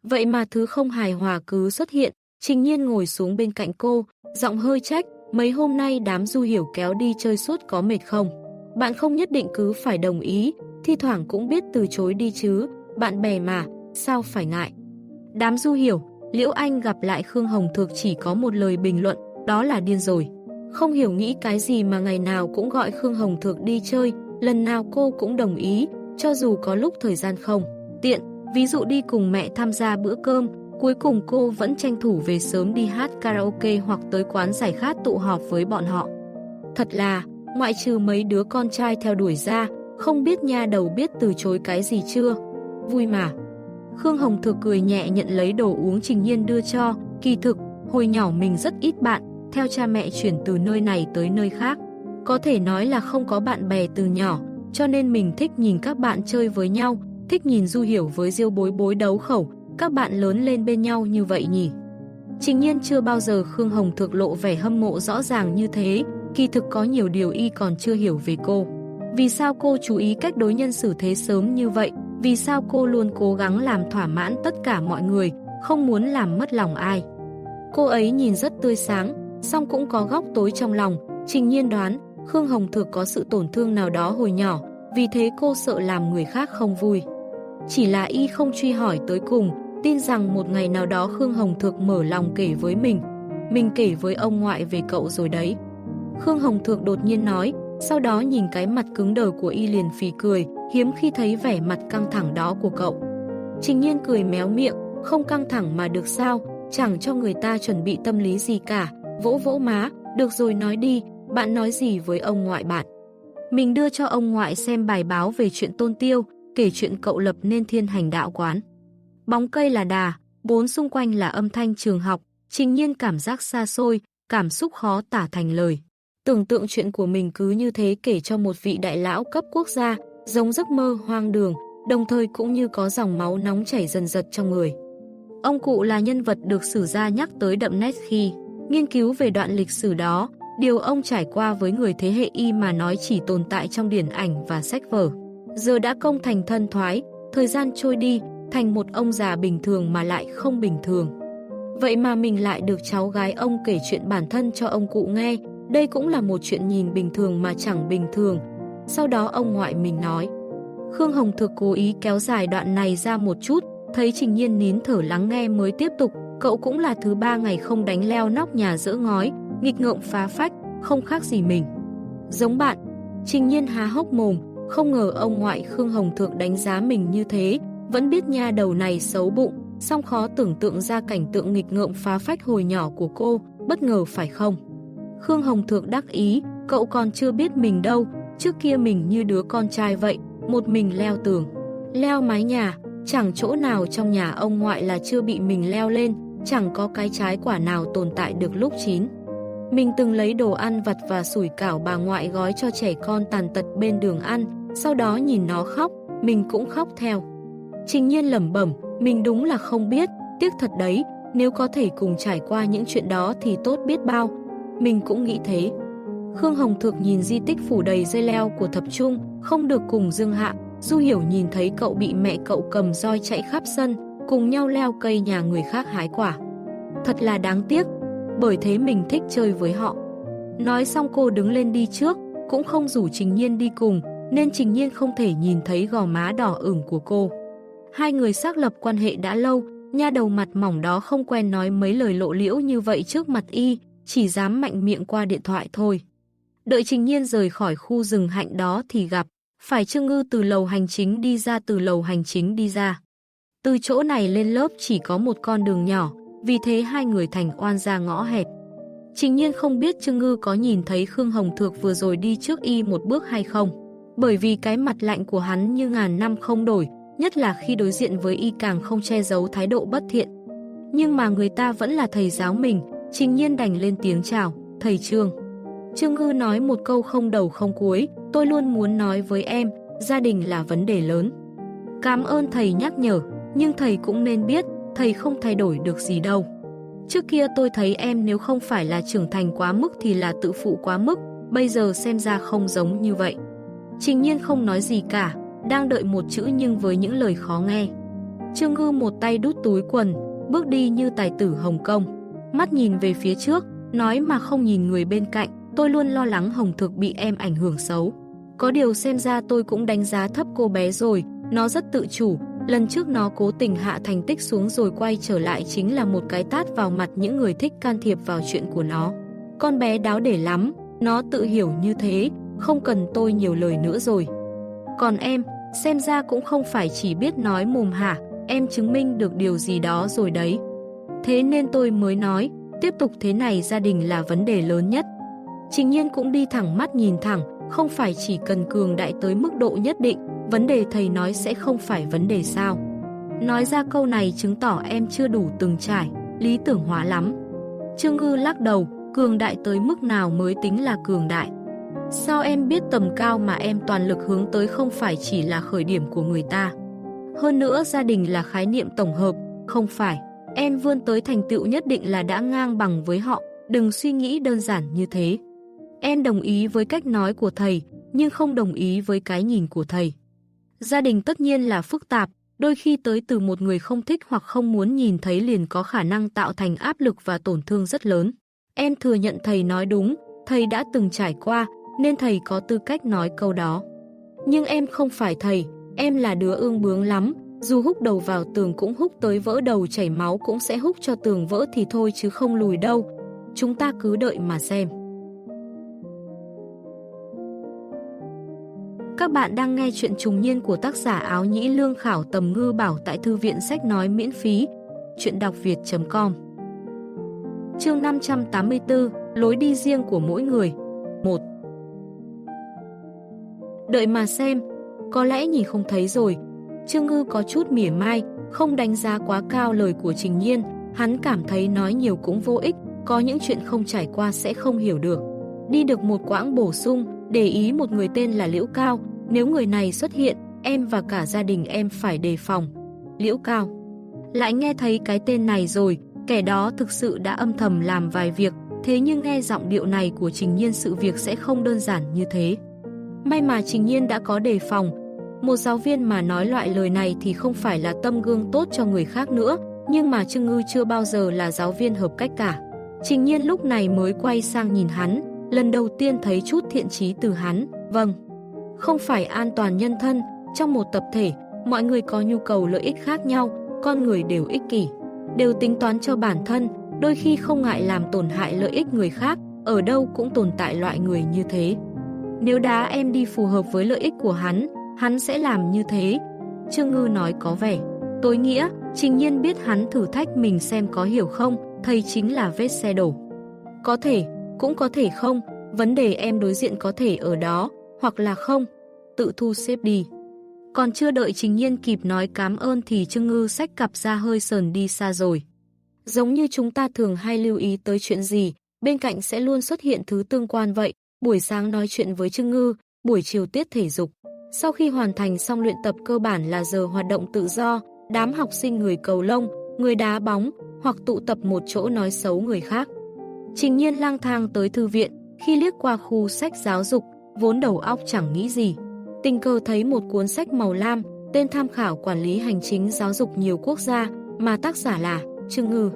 Vậy mà thứ không hài hòa cứ xuất hiện, Trình Nhiên ngồi xuống bên cạnh cô, giọng hơi trách, mấy hôm nay đám du hiểu kéo đi chơi suốt có mệt không? Bạn không nhất định cứ phải đồng ý, thi thoảng cũng biết từ chối đi chứ, bạn bè mà, sao phải ngại? Đám du hiểu, Liễu Anh gặp lại Khương Hồng Thược chỉ có một lời bình luận, đó là điên rồi. Không hiểu nghĩ cái gì mà ngày nào cũng gọi Khương Hồng Thược đi chơi, lần nào cô cũng đồng ý, cho dù có lúc thời gian không. Tiện, ví dụ đi cùng mẹ tham gia bữa cơm, cuối cùng cô vẫn tranh thủ về sớm đi hát karaoke hoặc tới quán giải khát tụ họp với bọn họ. Thật là, ngoại trừ mấy đứa con trai theo đuổi ra, không biết nha đầu biết từ chối cái gì chưa. Vui mà. Khương Hồng thừa cười nhẹ nhận lấy đồ uống Trình Nhiên đưa cho, kỳ thực, hồi nhỏ mình rất ít bạn, theo cha mẹ chuyển từ nơi này tới nơi khác. Có thể nói là không có bạn bè từ nhỏ, cho nên mình thích nhìn các bạn chơi với nhau, thích nhìn Du Hiểu với Diêu Bối Bối đấu khẩu, các bạn lớn lên bên nhau như vậy nhỉ. Trình nhiên chưa bao giờ Khương Hồng thực lộ vẻ hâm mộ rõ ràng như thế, kỳ thực có nhiều điều y còn chưa hiểu về cô. Vì sao cô chú ý cách đối nhân xử thế sớm như vậy, vì sao cô luôn cố gắng làm thỏa mãn tất cả mọi người, không muốn làm mất lòng ai. Cô ấy nhìn rất tươi sáng, song cũng có góc tối trong lòng, trình nhiên đoán Khương Hồng Thược có sự tổn thương nào đó hồi nhỏ, vì thế cô sợ làm người khác không vui. Chỉ là y không truy hỏi tới cùng, tin rằng một ngày nào đó Khương Hồng Thược mở lòng kể với mình. Mình kể với ông ngoại về cậu rồi đấy. Khương Hồng Thược đột nhiên nói, sau đó nhìn cái mặt cứng đờ của y liền phì cười, hiếm khi thấy vẻ mặt căng thẳng đó của cậu. Trình nhiên cười méo miệng, không căng thẳng mà được sao, chẳng cho người ta chuẩn bị tâm lý gì cả, vỗ vỗ má, được rồi nói đi, bạn nói gì với ông ngoại bạn. Mình đưa cho ông ngoại xem bài báo về chuyện tôn tiêu, kể chuyện cậu lập nên thiên hành đạo quán. Bóng cây là đà, bốn xung quanh là âm thanh trường học, trình nhiên cảm giác xa xôi, cảm xúc khó tả thành lời. Tưởng tượng chuyện của mình cứ như thế kể cho một vị đại lão cấp quốc gia, giống giấc mơ hoang đường, đồng thời cũng như có dòng máu nóng chảy dần dật trong người. Ông cụ là nhân vật được sử gia nhắc tới đậm nét khi nghiên cứu về đoạn lịch sử đó, điều ông trải qua với người thế hệ y mà nói chỉ tồn tại trong điển ảnh và sách vở. Giờ đã công thành thân thoái, thời gian trôi đi, thành một ông già bình thường mà lại không bình thường. Vậy mà mình lại được cháu gái ông kể chuyện bản thân cho ông cụ nghe, đây cũng là một chuyện nhìn bình thường mà chẳng bình thường. Sau đó ông ngoại mình nói. Khương Hồng Thực cố ý kéo dài đoạn này ra một chút, thấy Trình Nhiên nín thở lắng nghe mới tiếp tục, cậu cũng là thứ ba ngày không đánh leo nóc nhà dỡ ngói, nghịch ngợm phá phách, không khác gì mình. Giống bạn, Trình Nhiên há hốc mồm, không ngờ ông ngoại Khương Hồng Thượng đánh giá mình như thế, vẫn biết nha đầu này xấu bụng, song khó tưởng tượng ra cảnh tượng nghịch ngợm phá phách hồi nhỏ của cô, bất ngờ phải không? Khương Hồng Thượng đắc ý, cậu còn chưa biết mình đâu, trước kia mình như đứa con trai vậy, một mình leo tường, leo mái nhà, chẳng chỗ nào trong nhà ông ngoại là chưa bị mình leo lên, chẳng có cái trái quả nào tồn tại được lúc chín. Mình từng lấy đồ ăn vặt và sủi cảo bà ngoại gói cho trẻ con tàn tật bên đường ăn, sau đó nhìn nó khóc, mình cũng khóc theo. Trình nhiên lẩm bẩm, mình đúng là không biết, tiếc thật đấy, nếu có thể cùng trải qua những chuyện đó thì tốt biết bao. Mình cũng nghĩ thế. Khương Hồng Thược nhìn di tích phủ đầy dây leo của thập trung, không được cùng Dương Hạ. Du Hiểu nhìn thấy cậu bị mẹ cậu cầm roi chạy khắp sân, cùng nhau leo cây nhà người khác hái quả. Thật là đáng tiếc, bởi thế mình thích chơi với họ. Nói xong cô đứng lên đi trước, cũng không rủ Trình Nhiên đi cùng, nên Trình Nhiên không thể nhìn thấy gò má đỏ ửng của cô. Hai người xác lập quan hệ đã lâu, nha đầu mặt mỏng đó không quen nói mấy lời lộ liễu như vậy trước mặt y, chỉ dám mạnh miệng qua điện thoại thôi. Đợi Trình Nhiên rời khỏi khu rừng hạnh đó thì gặp, phải Trương Ngư từ lầu hành chính đi ra từ lầu hành chính đi ra. Từ chỗ này lên lớp chỉ có một con đường nhỏ, vì thế hai người thành oan ra ngõ hẹp. Trình nhiên không biết Trương Ngư có nhìn thấy Khương Hồng Thược vừa rồi đi trước y một bước hay không, bởi vì cái mặt lạnh của hắn như ngàn năm không đổi, nhất là khi đối diện với y càng không che giấu thái độ bất thiện. Nhưng mà người ta vẫn là thầy giáo mình, trình nhiên đành lên tiếng chào, thầy Trương. Trương Ngư nói một câu không đầu không cuối, tôi luôn muốn nói với em, gia đình là vấn đề lớn. Cảm ơn thầy nhắc nhở, nhưng thầy cũng nên biết, thầy không thay đổi được gì đâu. Trước kia tôi thấy em nếu không phải là trưởng thành quá mức thì là tự phụ quá mức, bây giờ xem ra không giống như vậy. Trình nhiên không nói gì cả, đang đợi một chữ nhưng với những lời khó nghe. Trương Ngư một tay đút túi quần, bước đi như tài tử Hồng Kông. Mắt nhìn về phía trước, nói mà không nhìn người bên cạnh, tôi luôn lo lắng Hồng Thực bị em ảnh hưởng xấu. Có điều xem ra tôi cũng đánh giá thấp cô bé rồi, nó rất tự chủ, Lần trước nó cố tình hạ thành tích xuống rồi quay trở lại chính là một cái tát vào mặt những người thích can thiệp vào chuyện của nó. Con bé đáo để lắm, nó tự hiểu như thế, không cần tôi nhiều lời nữa rồi. Còn em, xem ra cũng không phải chỉ biết nói mồm hả, em chứng minh được điều gì đó rồi đấy. Thế nên tôi mới nói, tiếp tục thế này gia đình là vấn đề lớn nhất. Trình nhiên cũng đi thẳng mắt nhìn thẳng, không phải chỉ cần cường đại tới mức độ nhất định, vấn đề thầy nói sẽ không phải vấn đề sao. Nói ra câu này chứng tỏ em chưa đủ từng trải, lý tưởng hóa lắm. Trương Ngư lắc đầu, cường đại tới mức nào mới tính là cường đại. Sao em biết tầm cao mà em toàn lực hướng tới không phải chỉ là khởi điểm của người ta. Hơn nữa gia đình là khái niệm tổng hợp, không phải. Em vươn tới thành tựu nhất định là đã ngang bằng với họ, đừng suy nghĩ đơn giản như thế. Em đồng ý với cách nói của thầy, nhưng không đồng ý với cái nhìn của thầy. Gia đình tất nhiên là phức tạp, đôi khi tới từ một người không thích hoặc không muốn nhìn thấy liền có khả năng tạo thành áp lực và tổn thương rất lớn. Em thừa nhận thầy nói đúng, thầy đã từng trải qua, nên thầy có tư cách nói câu đó. Nhưng em không phải thầy, em là đứa ương bướng lắm, dù húc đầu vào tường cũng húc tới vỡ đầu chảy máu cũng sẽ húc cho tường vỡ thì thôi chứ không lùi đâu. Chúng ta cứ đợi mà xem. Các bạn đang nghe chuyện trùng niên của tác giả áo nhĩ lương khảo tầm ngư bảo tại thư viện sách nói miễn phí. Chuyện đọc việt.com Chương 584 Lối đi riêng của mỗi người 1 Đợi mà xem, có lẽ nhìn không thấy rồi. Trương Ngư có chút mỉa mai, không đánh giá quá cao lời của Trình Nhiên, hắn cảm thấy nói nhiều cũng vô ích, có những chuyện không trải qua sẽ không hiểu được. Đi được một quãng bổ sung, để ý một người tên là Liễu Cao, nếu người này xuất hiện, em và cả gia đình em phải đề phòng. Liễu Cao Lại nghe thấy cái tên này rồi, kẻ đó thực sự đã âm thầm làm vài việc, thế nhưng nghe giọng điệu này của Trình Nhiên sự việc sẽ không đơn giản như thế. May mà Trình Nhiên đã có đề phòng, một giáo viên mà nói loại lời này thì không phải là tâm gương tốt cho người khác nữa, nhưng mà Trương Ngư chưa bao giờ là giáo viên hợp cách cả. Trình Nhiên lúc này mới quay sang nhìn hắn, lần đầu tiên thấy chút thiện trí từ hắn, vâng. Không phải an toàn nhân thân, trong một tập thể, mọi người có nhu cầu lợi ích khác nhau, con người đều ích kỷ, đều tính toán cho bản thân, đôi khi không ngại làm tổn hại lợi ích người khác, ở đâu cũng tồn tại loại người như thế. Nếu đá em đi phù hợp với lợi ích của hắn, hắn sẽ làm như thế. Trương Ngư nói có vẻ. Tối nghĩa, trình nhiên biết hắn thử thách mình xem có hiểu không, thầy chính là vết xe đổ. Có thể, cũng có thể không, vấn đề em đối diện có thể ở đó, hoặc là không, tự thu xếp đi. Còn chưa đợi trình nhiên kịp nói cảm ơn thì Trương Ngư sách cặp ra hơi sờn đi xa rồi. Giống như chúng ta thường hay lưu ý tới chuyện gì, bên cạnh sẽ luôn xuất hiện thứ tương quan vậy, buổi sáng nói chuyện với Trương Ngư, buổi chiều tiết thể dục. Sau khi hoàn thành xong luyện tập cơ bản là giờ hoạt động tự do, đám học sinh người cầu lông, người đá bóng hoặc tụ tập một chỗ nói xấu người khác. Trình nhiên lang thang tới thư viện, khi liếc qua khu sách giáo dục, vốn đầu óc chẳng nghĩ gì. Tình cờ thấy một cuốn sách màu lam, tên tham khảo quản lý hành chính giáo dục nhiều quốc gia, mà tác giả là Trương Ngư.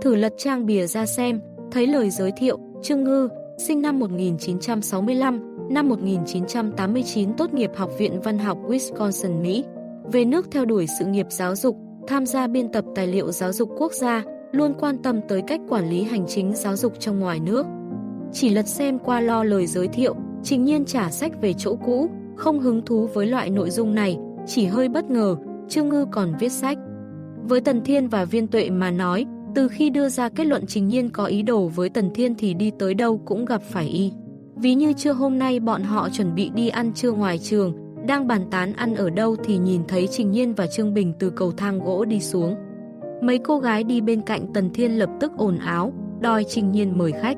Thử lật trang bìa ra xem, thấy lời giới thiệu, Trương Ngư, sinh năm 1965, năm 1989 tốt nghiệp Học viện Văn học Wisconsin, Mỹ. Về nước theo đuổi sự nghiệp giáo dục, tham gia biên tập tài liệu giáo dục quốc gia, luôn quan tâm tới cách quản lý hành chính giáo dục trong ngoài nước. Chỉ lật xem qua lo lời giới thiệu, trình nhiên trả sách về chỗ cũ, không hứng thú với loại nội dung này, chỉ hơi bất ngờ, Trương Ngư còn viết sách. Với Tần Thiên và Viên Tuệ mà nói, từ khi đưa ra kết luận trình nhiên có ý đồ với Tần Thiên thì đi tới đâu cũng gặp phải y. Ví như trưa hôm nay bọn họ chuẩn bị đi ăn trưa ngoài trường, đang bàn tán ăn ở đâu thì nhìn thấy Trình Nhiên và Trương Bình từ cầu thang gỗ đi xuống. Mấy cô gái đi bên cạnh Tần Thiên lập tức ồn áo, đòi Trình Nhiên mời khách.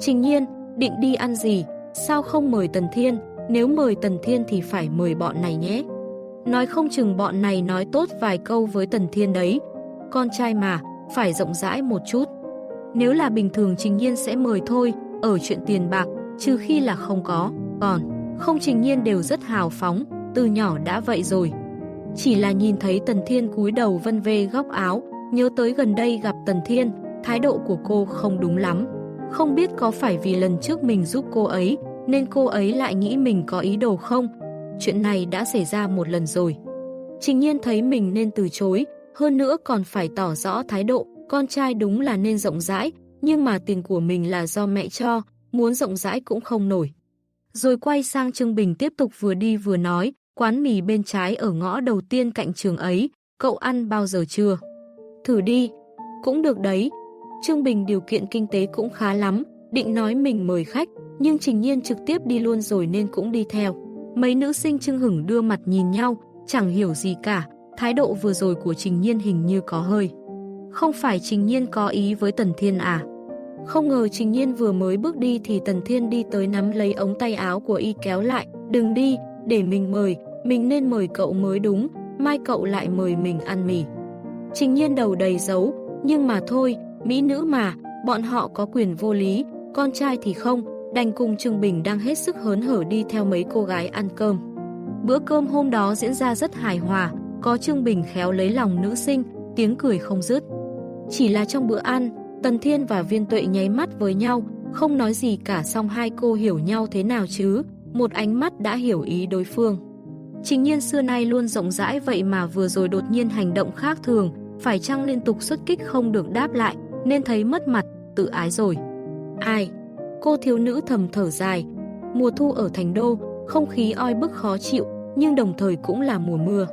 Trình Nhiên, định đi ăn gì? Sao không mời Tần Thiên? Nếu mời Tần Thiên thì phải mời bọn này nhé. Nói không chừng bọn này nói tốt vài câu với Tần Thiên đấy. Con trai mà, phải rộng rãi một chút. Nếu là bình thường Trình Nhiên sẽ mời thôi, ở chuyện tiền bạc, trừ khi là không có, còn không trình nhiên đều rất hào phóng, từ nhỏ đã vậy rồi. Chỉ là nhìn thấy Tần Thiên cúi đầu vân vê góc áo, nhớ tới gần đây gặp Tần Thiên, thái độ của cô không đúng lắm. Không biết có phải vì lần trước mình giúp cô ấy, nên cô ấy lại nghĩ mình có ý đồ không? Chuyện này đã xảy ra một lần rồi. Trình nhiên thấy mình nên từ chối, hơn nữa còn phải tỏ rõ thái độ, con trai đúng là nên rộng rãi, nhưng mà tiền của mình là do mẹ cho, muốn rộng rãi cũng không nổi. Rồi quay sang Trương Bình tiếp tục vừa đi vừa nói, quán mì bên trái ở ngõ đầu tiên cạnh trường ấy, cậu ăn bao giờ chưa? Thử đi, cũng được đấy. Trương Bình điều kiện kinh tế cũng khá lắm, định nói mình mời khách, nhưng Trình Nhiên trực tiếp đi luôn rồi nên cũng đi theo. Mấy nữ sinh trưng hửng đưa mặt nhìn nhau, chẳng hiểu gì cả, thái độ vừa rồi của Trình Nhiên hình như có hơi. Không phải Trình Nhiên có ý với Tần Thiên à? Không ngờ Trình Nhiên vừa mới bước đi thì Tần Thiên đi tới nắm lấy ống tay áo của y kéo lại, đừng đi, để mình mời, mình nên mời cậu mới đúng, mai cậu lại mời mình ăn mì. Trình Nhiên đầu đầy dấu, nhưng mà thôi, mỹ nữ mà, bọn họ có quyền vô lý, con trai thì không, đành cùng Trương Bình đang hết sức hớn hở đi theo mấy cô gái ăn cơm. Bữa cơm hôm đó diễn ra rất hài hòa, có Trương Bình khéo lấy lòng nữ sinh, tiếng cười không dứt. Chỉ là trong bữa ăn, Tần Thiên và Viên Tuệ nháy mắt với nhau, không nói gì cả xong hai cô hiểu nhau thế nào chứ, một ánh mắt đã hiểu ý đối phương. Trình nhiên xưa nay luôn rộng rãi vậy mà vừa rồi đột nhiên hành động khác thường, phải chăng liên tục xuất kích không được đáp lại, nên thấy mất mặt, tự ái rồi. Ai? Cô thiếu nữ thầm thở dài. Mùa thu ở thành đô, không khí oi bức khó chịu, nhưng đồng thời cũng là mùa mưa.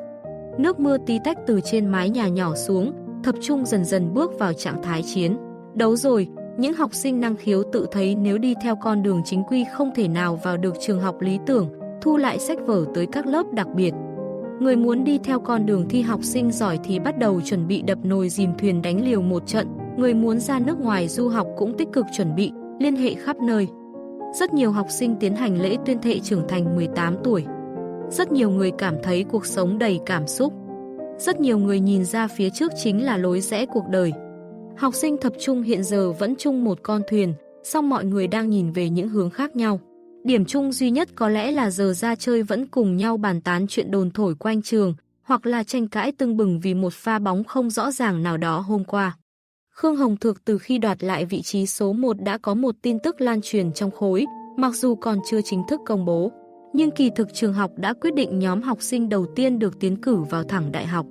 Nước mưa tí tách từ trên mái nhà nhỏ xuống, thập trung dần dần bước vào trạng thái chiến. Đấu rồi, những học sinh năng khiếu tự thấy nếu đi theo con đường chính quy không thể nào vào được trường học lý tưởng, thu lại sách vở tới các lớp đặc biệt. Người muốn đi theo con đường thi học sinh giỏi thì bắt đầu chuẩn bị đập nồi dìm thuyền đánh liều một trận, người muốn ra nước ngoài du học cũng tích cực chuẩn bị, liên hệ khắp nơi. Rất nhiều học sinh tiến hành lễ tuyên thệ trưởng thành 18 tuổi. Rất nhiều người cảm thấy cuộc sống đầy cảm xúc. Rất nhiều người nhìn ra phía trước chính là lối rẽ cuộc đời. Học sinh thập trung hiện giờ vẫn chung một con thuyền, song mọi người đang nhìn về những hướng khác nhau. Điểm chung duy nhất có lẽ là giờ ra chơi vẫn cùng nhau bàn tán chuyện đồn thổi quanh trường, hoặc là tranh cãi tưng bừng vì một pha bóng không rõ ràng nào đó hôm qua. Khương Hồng Thược từ khi đoạt lại vị trí số 1 đã có một tin tức lan truyền trong khối, mặc dù còn chưa chính thức công bố. Nhưng kỳ thực trường học đã quyết định nhóm học sinh đầu tiên được tiến cử vào thẳng đại học.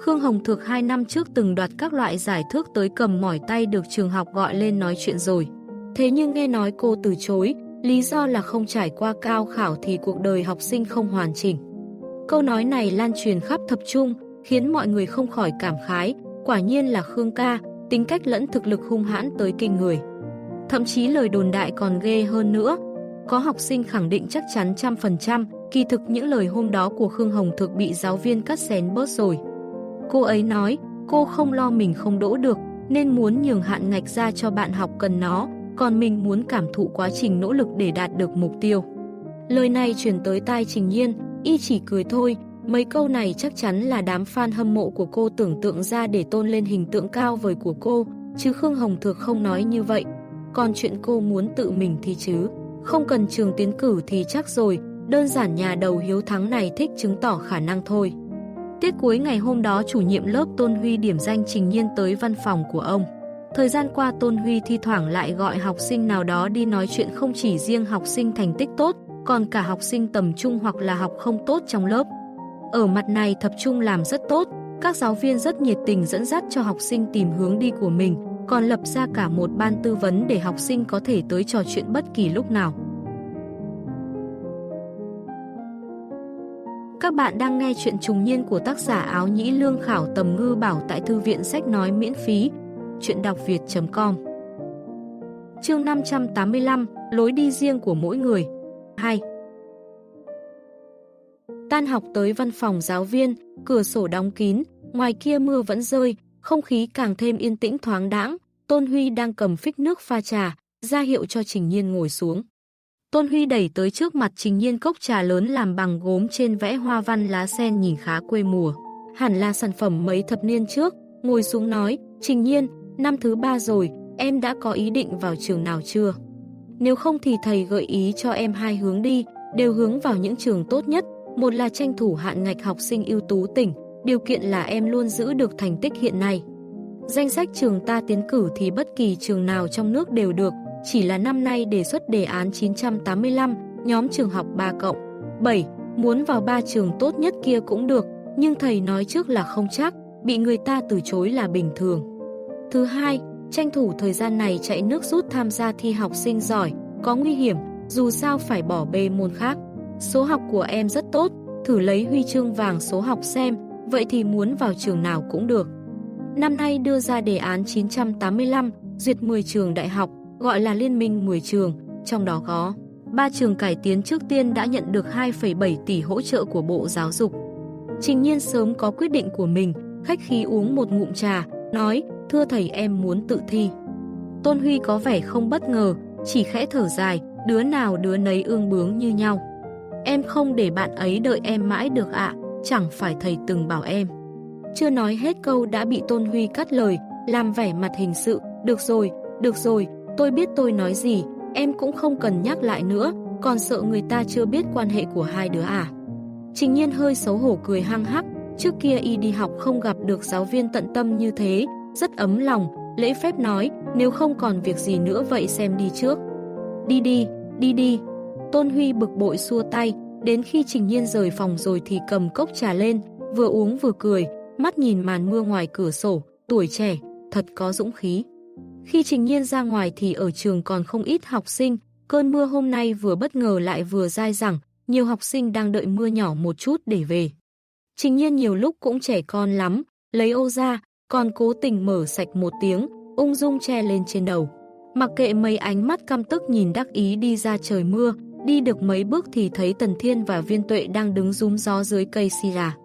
Khương Hồng Thược 2 năm trước từng đoạt các loại giải thước tới cầm mỏi tay được trường học gọi lên nói chuyện rồi. Thế nhưng nghe nói cô từ chối, lý do là không trải qua cao khảo thì cuộc đời học sinh không hoàn chỉnh. Câu nói này lan truyền khắp thập trung, khiến mọi người không khỏi cảm khái, quả nhiên là Khương ca, tính cách lẫn thực lực hung hãn tới kinh người. Thậm chí lời đồn đại còn ghê hơn nữa. Có học sinh khẳng định chắc chắn trăm phần trăm, kỳ thực những lời hôm đó của Khương Hồng thực bị giáo viên cắt xén bớt rồi. Cô ấy nói, cô không lo mình không đỗ được, nên muốn nhường hạn ngạch ra cho bạn học cần nó, còn mình muốn cảm thụ quá trình nỗ lực để đạt được mục tiêu. Lời này truyền tới tai Trình Nhiên, y chỉ cười thôi, mấy câu này chắc chắn là đám fan hâm mộ của cô tưởng tượng ra để tôn lên hình tượng cao vời của cô, chứ Khương Hồng Thược không nói như vậy. Còn chuyện cô muốn tự mình thì chứ, không cần trường tiến cử thì chắc rồi, đơn giản nhà đầu hiếu thắng này thích chứng tỏ khả năng thôi. Tiết cuối ngày hôm đó chủ nhiệm lớp Tôn Huy điểm danh Trình Nhiên tới văn phòng của ông. Thời gian qua Tôn Huy thi thoảng lại gọi học sinh nào đó đi nói chuyện không chỉ riêng học sinh thành tích tốt, còn cả học sinh tầm trung hoặc là học không tốt trong lớp. Ở mặt này tập trung làm rất tốt, các giáo viên rất nhiệt tình dẫn dắt cho học sinh tìm hướng đi của mình, còn lập ra cả một ban tư vấn để học sinh có thể tới trò chuyện bất kỳ lúc nào. Các bạn đang nghe chuyện trùng niên của tác giả áo nhĩ lương khảo tầm ngư bảo tại thư viện sách nói miễn phí. Chuyện đọc việt.com Chương 585 Lối đi riêng của mỗi người 2 Tan học tới văn phòng giáo viên, cửa sổ đóng kín, ngoài kia mưa vẫn rơi, không khí càng thêm yên tĩnh thoáng đãng. Tôn Huy đang cầm phích nước pha trà, ra hiệu cho Trình Nhiên ngồi xuống. Tôn Huy đẩy tới trước mặt Trình Nhiên cốc trà lớn làm bằng gốm trên vẽ hoa văn lá sen nhìn khá quê mùa. Hẳn là sản phẩm mấy thập niên trước, ngồi xuống nói, Trình Nhiên, năm thứ ba rồi, em đã có ý định vào trường nào chưa? Nếu không thì thầy gợi ý cho em hai hướng đi, đều hướng vào những trường tốt nhất, một là tranh thủ hạn ngạch học sinh ưu tú tỉnh, điều kiện là em luôn giữ được thành tích hiện nay. Danh sách trường ta tiến cử thì bất kỳ trường nào trong nước đều được, chỉ là năm nay đề xuất đề án 985, nhóm trường học 3 cộng. 7, muốn vào ba trường tốt nhất kia cũng được, nhưng thầy nói trước là không chắc, bị người ta từ chối là bình thường. Thứ hai, tranh thủ thời gian này chạy nước rút tham gia thi học sinh giỏi, có nguy hiểm, dù sao phải bỏ bê môn khác. Số học của em rất tốt, thử lấy huy chương vàng số học xem, vậy thì muốn vào trường nào cũng được. Năm nay đưa ra đề án 985, duyệt 10 trường đại học, gọi là Liên minh 10 trường, trong đó có 3 trường cải tiến trước tiên đã nhận được 2,7 tỷ hỗ trợ của Bộ Giáo dục. Trình nhiên sớm có quyết định của mình, khách khí uống một ngụm trà, nói, thưa thầy em muốn tự thi. Tôn Huy có vẻ không bất ngờ, chỉ khẽ thở dài, đứa nào đứa nấy ương bướng như nhau. Em không để bạn ấy đợi em mãi được ạ, chẳng phải thầy từng bảo em. Chưa nói hết câu đã bị Tôn Huy cắt lời, làm vẻ mặt hình sự, được rồi, được rồi, tôi biết tôi nói gì, em cũng không cần nhắc lại nữa, còn sợ người ta chưa biết quan hệ của hai đứa à. Trình nhiên hơi xấu hổ cười hăng hắc, trước kia y đi học không gặp được giáo viên tận tâm như thế, rất ấm lòng, lễ phép nói, nếu không còn việc gì nữa vậy xem đi trước. Đi đi, đi đi. Tôn Huy bực bội xua tay, đến khi Trình Nhiên rời phòng rồi thì cầm cốc trà lên, vừa uống vừa cười, mắt nhìn màn mưa ngoài cửa sổ, tuổi trẻ, thật có dũng khí. Khi Trình Nhiên ra ngoài thì ở trường còn không ít học sinh, cơn mưa hôm nay vừa bất ngờ lại vừa dai dẳng, nhiều học sinh đang đợi mưa nhỏ một chút để về. Trình Nhiên nhiều lúc cũng trẻ con lắm, lấy ô ra, còn cố tình mở sạch một tiếng, ung dung che lên trên đầu. Mặc kệ mấy ánh mắt căm tức nhìn đắc ý đi ra trời mưa, đi được mấy bước thì thấy Tần Thiên và Viên Tuệ đang đứng rúm gió dưới cây si rà.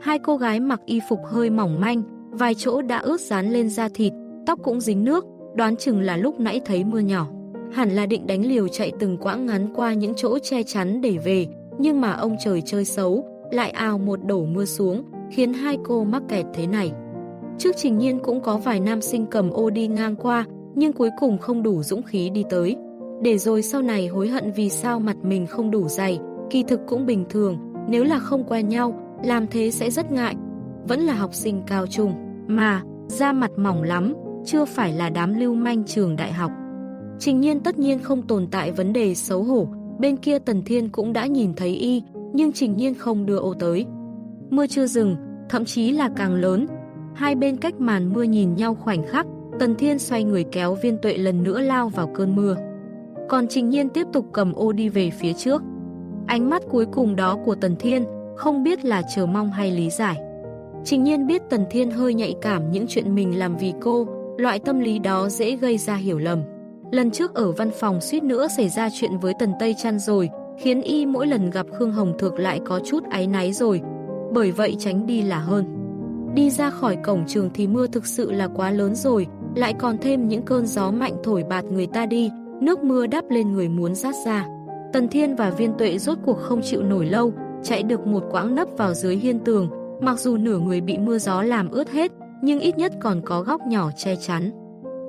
Hai cô gái mặc y phục hơi mỏng manh, vài chỗ đã ướt dán lên da thịt, tóc cũng dính nước, đoán chừng là lúc nãy thấy mưa nhỏ. Hẳn là định đánh liều chạy từng quãng ngắn qua những chỗ che chắn để về, nhưng mà ông trời chơi xấu, lại ào một đổ mưa xuống, khiến hai cô mắc kẹt thế này. Trước trình nhiên cũng có vài nam sinh cầm ô đi ngang qua, nhưng cuối cùng không đủ dũng khí đi tới. Để rồi sau này hối hận vì sao mặt mình không đủ dày, kỳ thực cũng bình thường, nếu là không quen nhau, làm thế sẽ rất ngại. Vẫn là học sinh cao trung, mà, da mặt mỏng lắm, chưa phải là đám lưu manh trường đại học. Trình nhiên tất nhiên không tồn tại vấn đề xấu hổ, bên kia Tần Thiên cũng đã nhìn thấy y, nhưng trình nhiên không đưa ô tới. Mưa chưa dừng, thậm chí là càng lớn. Hai bên cách màn mưa nhìn nhau khoảnh khắc, Tần Thiên xoay người kéo viên tuệ lần nữa lao vào cơn mưa. Còn Trình Nhiên tiếp tục cầm ô đi về phía trước. Ánh mắt cuối cùng đó của Tần Thiên không biết là chờ mong hay lý giải. Trình Nhiên biết Tần Thiên hơi nhạy cảm những chuyện mình làm vì cô, loại tâm lý đó dễ gây ra hiểu lầm. Lần trước ở văn phòng suýt nữa xảy ra chuyện với Tần Tây Trăn rồi, khiến y mỗi lần gặp Khương Hồng Thược lại có chút áy náy rồi, bởi vậy tránh đi là hơn. Đi ra khỏi cổng trường thì mưa thực sự là quá lớn rồi, lại còn thêm những cơn gió mạnh thổi bạt người ta đi, nước mưa đắp lên người muốn rát ra. Tần Thiên và Viên Tuệ rốt cuộc không chịu nổi lâu, chạy được một quãng nấp vào dưới hiên tường, mặc dù nửa người bị mưa gió làm ướt hết, nhưng ít nhất còn có góc nhỏ che chắn.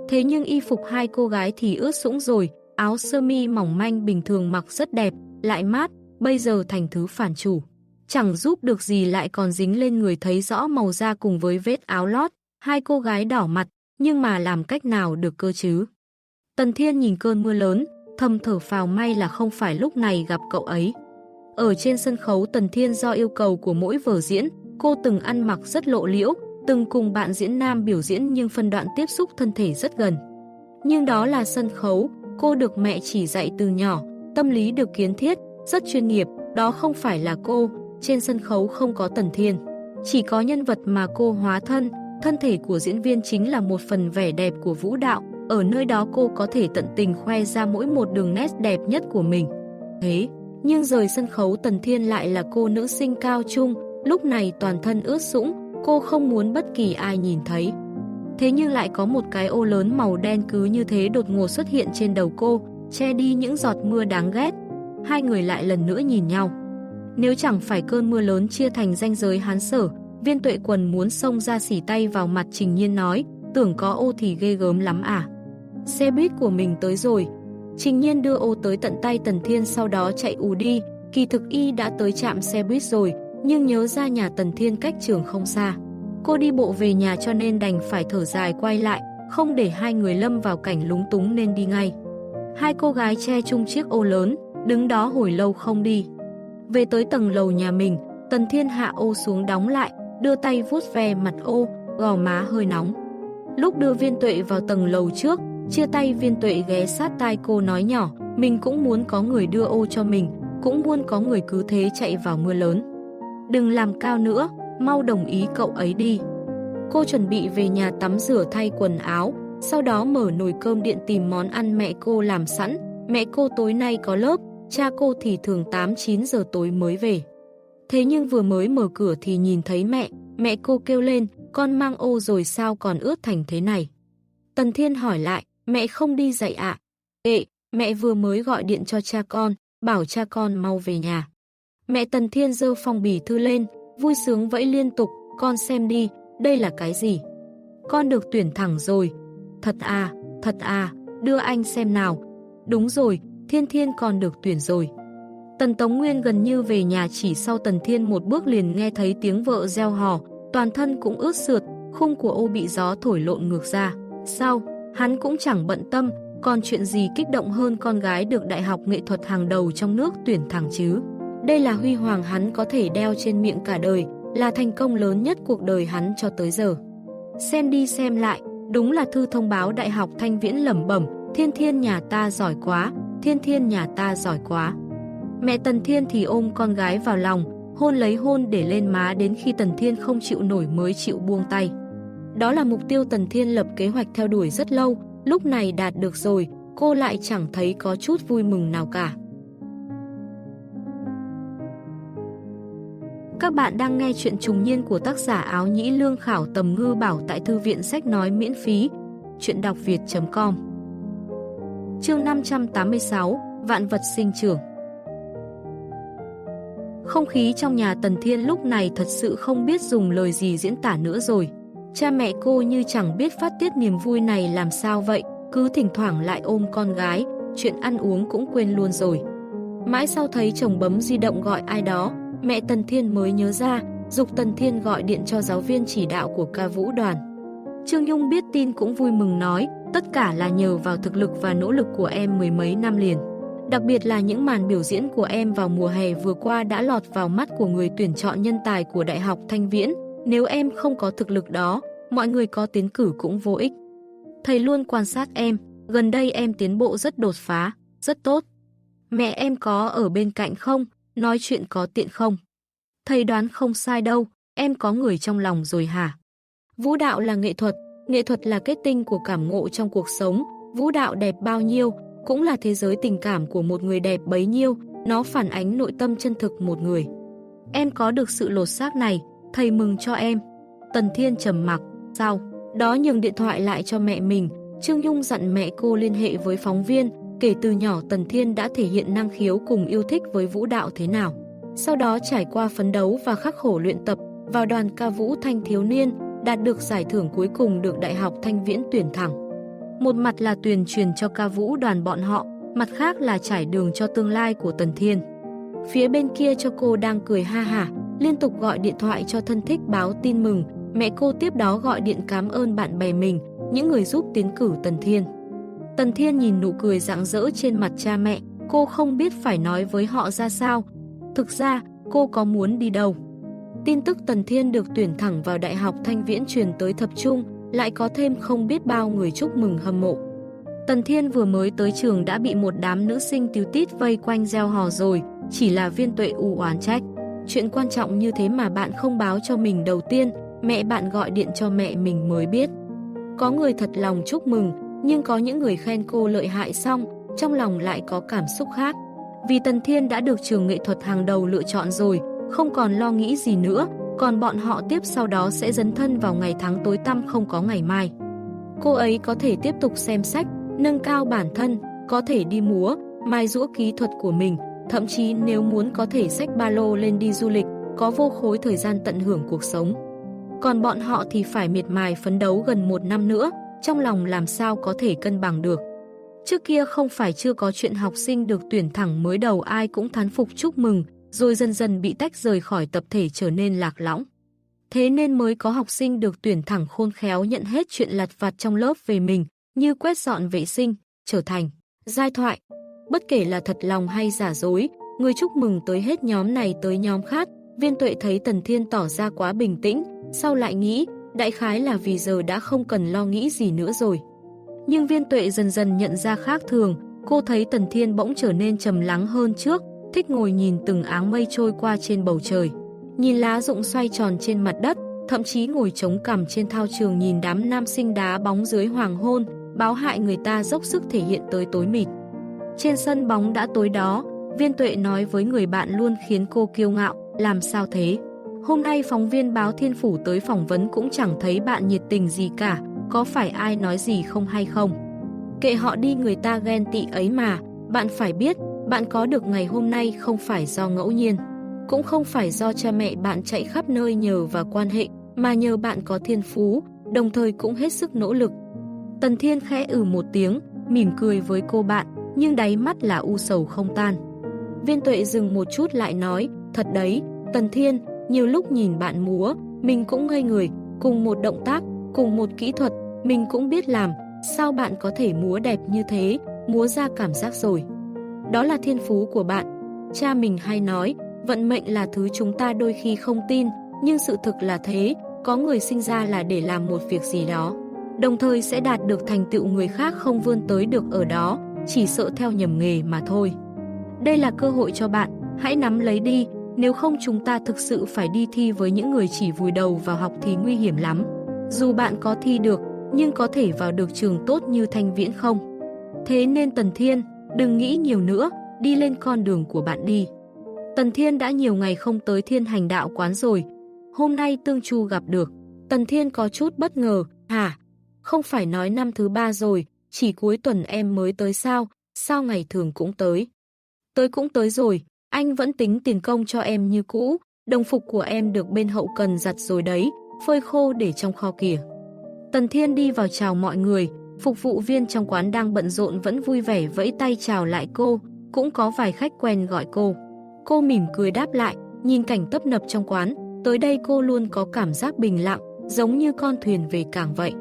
Thế nhưng y phục hai cô gái thì ướt sũng rồi, áo sơ mi mỏng manh bình thường mặc rất đẹp, lại mát, bây giờ thành thứ phản chủ. Chẳng giúp được gì lại còn dính lên người thấy rõ màu da cùng với vết áo lót, hai cô gái đỏ mặt, nhưng mà làm cách nào được cơ chứ? Tần Thiên nhìn cơn mưa lớn, thầm thở phào may là không phải lúc này gặp cậu ấy. Ở trên sân khấu Tần Thiên do yêu cầu của mỗi vở diễn, cô từng ăn mặc rất lộ liễu, từng cùng bạn diễn nam biểu diễn nhưng phân đoạn tiếp xúc thân thể rất gần. Nhưng đó là sân khấu, cô được mẹ chỉ dạy từ nhỏ, tâm lý được kiến thiết, rất chuyên nghiệp, đó không phải là cô, trên sân khấu không có Tần Thiên. Chỉ có nhân vật mà cô hóa thân, thân thể của diễn viên chính là một phần vẻ đẹp của vũ đạo, ở nơi đó cô có thể tận tình khoe ra mỗi một đường nét đẹp nhất của mình. Thế, nhưng rời sân khấu Tần Thiên lại là cô nữ sinh cao trung, lúc này toàn thân ướt sũng, cô không muốn bất kỳ ai nhìn thấy. Thế nhưng lại có một cái ô lớn màu đen cứ như thế đột ngột xuất hiện trên đầu cô, che đi những giọt mưa đáng ghét. Hai người lại lần nữa nhìn nhau. Nếu chẳng phải cơn mưa lớn chia thành ranh giới hán sở, viên tuệ quần muốn xông ra xỉ tay vào mặt Trình Nhiên nói, tưởng có ô thì ghê gớm lắm à. Xe buýt của mình tới rồi. Trình Nhiên đưa ô tới tận tay Tần Thiên sau đó chạy ù đi, kỳ thực y đã tới trạm xe buýt rồi, nhưng nhớ ra nhà Tần Thiên cách trường không xa. Cô đi bộ về nhà cho nên đành phải thở dài quay lại, không để hai người lâm vào cảnh lúng túng nên đi ngay. Hai cô gái che chung chiếc ô lớn, đứng đó hồi lâu không đi. Về tới tầng lầu nhà mình, Tần Thiên hạ ô xuống đóng lại, đưa tay vuốt ve mặt ô, gò má hơi nóng. Lúc đưa viên tuệ vào tầng lầu trước, chia tay viên tuệ ghé sát tai cô nói nhỏ, mình cũng muốn có người đưa ô cho mình, cũng muốn có người cứ thế chạy vào mưa lớn. Đừng làm cao nữa, mau đồng ý cậu ấy đi. Cô chuẩn bị về nhà tắm rửa thay quần áo, sau đó mở nồi cơm điện tìm món ăn mẹ cô làm sẵn. Mẹ cô tối nay có lớp, cha cô thì thường 8-9 giờ tối mới về. Thế nhưng vừa mới mở cửa thì nhìn thấy mẹ, mẹ cô kêu lên, con mang ô rồi sao còn ướt thành thế này. Tần Thiên hỏi lại, mẹ không đi dạy ạ. À? Ê, mẹ vừa mới gọi điện cho cha con, bảo cha con mau về nhà. Mẹ Tần Thiên dơ phong bì thư lên, vui sướng vẫy liên tục, con xem đi, đây là cái gì? Con được tuyển thẳng rồi. Thật à, thật à, đưa anh xem nào. Đúng rồi, Thiên Thiên con được tuyển rồi. Tần Tống Nguyên gần như về nhà chỉ sau Tần Thiên một bước liền nghe thấy tiếng vợ reo hò, toàn thân cũng ướt sượt, khung của ô bị gió thổi lộn ngược ra. sao? Hắn cũng chẳng bận tâm, còn chuyện gì kích động hơn con gái được Đại học nghệ thuật hàng đầu trong nước tuyển thẳng chứ. Đây là huy hoàng hắn có thể đeo trên miệng cả đời, là thành công lớn nhất cuộc đời hắn cho tới giờ. Xem đi xem lại, đúng là thư thông báo Đại học Thanh Viễn lẩm bẩm, thiên thiên nhà ta giỏi quá, thiên thiên nhà ta giỏi quá. Mẹ Tần Thiên thì ôm con gái vào lòng, hôn lấy hôn để lên má đến khi Tần Thiên không chịu nổi mới chịu buông tay. Đó là mục tiêu Tần Thiên lập kế hoạch theo đuổi rất lâu, lúc này đạt được rồi, cô lại chẳng thấy có chút vui mừng nào cả. Các bạn đang nghe chuyện trùng niên của tác giả áo nhĩ lương khảo tầm ngư bảo tại thư viện sách nói miễn phí. Chuyện đọc việt.com Chương 586 Vạn vật sinh trưởng Không khí trong nhà Tần Thiên lúc này thật sự không biết dùng lời gì diễn tả nữa rồi. Cha mẹ cô như chẳng biết phát tiết niềm vui này làm sao vậy, cứ thỉnh thoảng lại ôm con gái, chuyện ăn uống cũng quên luôn rồi. Mãi sau thấy chồng bấm di động gọi ai đó, mẹ Tần Thiên mới nhớ ra, dục Tần Thiên gọi điện cho giáo viên chỉ đạo của ca vũ đoàn. Trương Nhung biết tin cũng vui mừng nói, tất cả là nhờ vào thực lực và nỗ lực của em mười mấy năm liền. Đặc biệt là những màn biểu diễn của em vào mùa hè vừa qua đã lọt vào mắt của người tuyển chọn nhân tài của Đại học Thanh Viễn. Nếu em không có thực lực đó, mọi người có tiến cử cũng vô ích. Thầy luôn quan sát em, gần đây em tiến bộ rất đột phá, rất tốt. Mẹ em có ở bên cạnh không? Nói chuyện có tiện không? Thầy đoán không sai đâu, em có người trong lòng rồi hả? Vũ đạo là nghệ thuật, nghệ thuật là kết tinh của cảm ngộ trong cuộc sống, vũ đạo đẹp bao nhiêu, cũng là thế giới tình cảm của một người đẹp bấy nhiêu, nó phản ánh nội tâm chân thực một người. Em có được sự lột xác này, thầy mừng cho em. Tần Thiên trầm mặc, sau đó nhường điện thoại lại cho mẹ mình, Trương Nhung dặn mẹ cô liên hệ với phóng viên, kể từ nhỏ Tần Thiên đã thể hiện năng khiếu cùng yêu thích với vũ đạo thế nào. Sau đó trải qua phấn đấu và khắc khổ luyện tập, vào đoàn ca vũ thanh thiếu niên, đạt được giải thưởng cuối cùng được Đại học Thanh Viễn tuyển thẳng. Một mặt là tuyển truyền cho ca vũ đoàn bọn họ, mặt khác là trải đường cho tương lai của Tần Thiên. Phía bên kia cho cô đang cười ha hả, liên tục gọi điện thoại cho thân thích báo tin mừng, mẹ cô tiếp đó gọi điện cảm ơn bạn bè mình, những người giúp tiến cử Tần Thiên. Tần Thiên nhìn nụ cười rạng rỡ trên mặt cha mẹ, cô không biết phải nói với họ ra sao. Thực ra, cô có muốn đi đâu. Tin tức Tần Thiên được tuyển thẳng vào Đại học Thanh Viễn truyền tới thập trung, lại có thêm không biết bao người chúc mừng hâm mộ. Tần Thiên vừa mới tới trường đã bị một đám nữ sinh tiêu tít vây quanh gieo hò rồi, chỉ là viên tuệ u oán trách. Chuyện quan trọng như thế mà bạn không báo cho mình đầu tiên, mẹ bạn gọi điện cho mẹ mình mới biết. Có người thật lòng chúc mừng, nhưng có những người khen cô lợi hại xong, trong lòng lại có cảm xúc khác. Vì Tần Thiên đã được trường nghệ thuật hàng đầu lựa chọn rồi, không còn lo nghĩ gì nữa, còn bọn họ tiếp sau đó sẽ dấn thân vào ngày tháng tối tăm không có ngày mai. Cô ấy có thể tiếp tục xem sách, nâng cao bản thân, có thể đi múa, mai rũa kỹ thuật của mình, thậm chí nếu muốn có thể xách ba lô lên đi du lịch, có vô khối thời gian tận hưởng cuộc sống. Còn bọn họ thì phải miệt mài phấn đấu gần một năm nữa, trong lòng làm sao có thể cân bằng được. Trước kia không phải chưa có chuyện học sinh được tuyển thẳng mới đầu ai cũng thán phục chúc mừng, rồi dần dần bị tách rời khỏi tập thể trở nên lạc lõng. Thế nên mới có học sinh được tuyển thẳng khôn khéo nhận hết chuyện lặt vặt trong lớp về mình, như quét dọn vệ sinh, trở thành giai thoại. Bất kể là thật lòng hay giả dối, người chúc mừng tới hết nhóm này tới nhóm khác, viên tuệ thấy Tần Thiên tỏ ra quá bình tĩnh, sau lại nghĩ, đại khái là vì giờ đã không cần lo nghĩ gì nữa rồi. Nhưng viên tuệ dần dần nhận ra khác thường, cô thấy Tần Thiên bỗng trở nên trầm lắng hơn trước, thích ngồi nhìn từng áng mây trôi qua trên bầu trời. Nhìn lá rụng xoay tròn trên mặt đất, thậm chí ngồi chống cằm trên thao trường nhìn đám nam sinh đá bóng dưới hoàng hôn, báo hại người ta dốc sức thể hiện tới tối mịt. Trên sân bóng đã tối đó, viên tuệ nói với người bạn luôn khiến cô kiêu ngạo, làm sao thế? Hôm nay phóng viên báo Thiên Phủ tới phỏng vấn cũng chẳng thấy bạn nhiệt tình gì cả, có phải ai nói gì không hay không? Kệ họ đi người ta ghen tị ấy mà, bạn phải biết, bạn có được ngày hôm nay không phải do ngẫu nhiên. Cũng không phải do cha mẹ bạn chạy khắp nơi nhờ và quan hệ, mà nhờ bạn có thiên phú, đồng thời cũng hết sức nỗ lực. Tần Thiên khẽ ừ một tiếng, mỉm cười với cô bạn, nhưng đáy mắt là u sầu không tan. Viên tuệ dừng một chút lại nói, thật đấy, Tần Thiên, nhiều lúc nhìn bạn múa, mình cũng ngây người, cùng một động tác, cùng một kỹ thuật, mình cũng biết làm, sao bạn có thể múa đẹp như thế, múa ra cảm giác rồi. Đó là thiên phú của bạn. Cha mình hay nói, vận mệnh là thứ chúng ta đôi khi không tin, nhưng sự thực là thế, có người sinh ra là để làm một việc gì đó. Đồng thời sẽ đạt được thành tựu người khác không vươn tới được ở đó, chỉ sợ theo nhầm nghề mà thôi. Đây là cơ hội cho bạn, hãy nắm lấy đi, nếu không chúng ta thực sự phải đi thi với những người chỉ vùi đầu vào học thì nguy hiểm lắm. Dù bạn có thi được, nhưng có thể vào được trường tốt như Thanh Viễn không? Thế nên Tần Thiên, đừng nghĩ nhiều nữa, đi lên con đường của bạn đi. Tần Thiên đã nhiều ngày không tới thiên hành đạo quán rồi. Hôm nay Tương Chu gặp được. Tần Thiên có chút bất ngờ, hả? Không phải nói năm thứ ba rồi, chỉ cuối tuần em mới tới sao, sao ngày thường cũng tới. Tới cũng tới rồi, anh vẫn tính tiền công cho em như cũ, đồng phục của em được bên hậu cần giặt rồi đấy, phơi khô để trong kho kìa. Tần Thiên đi vào chào mọi người, phục vụ viên trong quán đang bận rộn vẫn vui vẻ vẫy tay chào lại cô, cũng có vài khách quen gọi cô. Cô mỉm cười đáp lại, nhìn cảnh tấp nập trong quán, tới đây cô luôn có cảm giác bình lặng, giống như con thuyền về cảng vậy.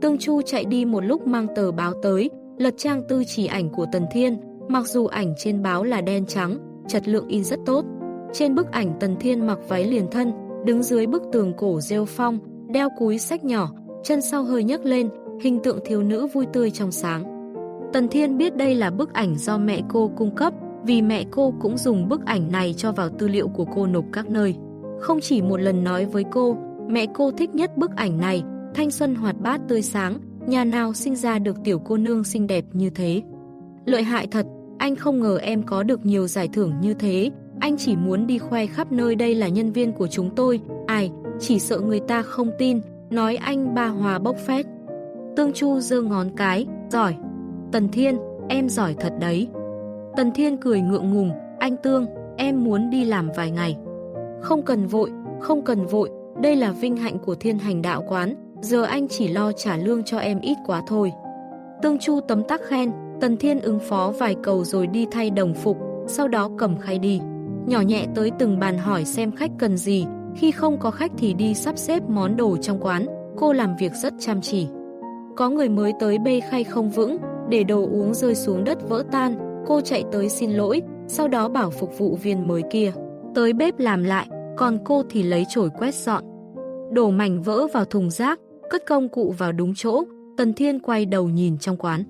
Tương Chu chạy đi một lúc mang tờ báo tới, lật trang tư chỉ ảnh của Tần Thiên, mặc dù ảnh trên báo là đen trắng, chất lượng in rất tốt. Trên bức ảnh Tần Thiên mặc váy liền thân, đứng dưới bức tường cổ rêu phong, đeo cúi sách nhỏ, chân sau hơi nhấc lên, hình tượng thiếu nữ vui tươi trong sáng. Tần Thiên biết đây là bức ảnh do mẹ cô cung cấp, vì mẹ cô cũng dùng bức ảnh này cho vào tư liệu của cô nộp các nơi. Không chỉ một lần nói với cô, mẹ cô thích nhất bức ảnh này, thanh xuân hoạt bát tươi sáng, nhà nào sinh ra được tiểu cô nương xinh đẹp như thế. Lợi hại thật, anh không ngờ em có được nhiều giải thưởng như thế, anh chỉ muốn đi khoe khắp nơi đây là nhân viên của chúng tôi, ai, chỉ sợ người ta không tin, nói anh ba hòa bốc phét. Tương Chu giơ ngón cái, giỏi. Tần Thiên, em giỏi thật đấy. Tần Thiên cười ngượng ngùng, anh Tương, em muốn đi làm vài ngày. Không cần vội, không cần vội, đây là vinh hạnh của thiên hành đạo quán, giờ anh chỉ lo trả lương cho em ít quá thôi. Tương Chu tấm tắc khen, Tần Thiên ứng phó vài cầu rồi đi thay đồng phục, sau đó cầm khay đi. Nhỏ nhẹ tới từng bàn hỏi xem khách cần gì, khi không có khách thì đi sắp xếp món đồ trong quán, cô làm việc rất chăm chỉ. Có người mới tới bê khay không vững, để đồ uống rơi xuống đất vỡ tan, cô chạy tới xin lỗi, sau đó bảo phục vụ viên mới kia. Tới bếp làm lại, còn cô thì lấy chổi quét dọn. Đổ mảnh vỡ vào thùng rác, cất công cụ vào đúng chỗ, Tần Thiên quay đầu nhìn trong quán.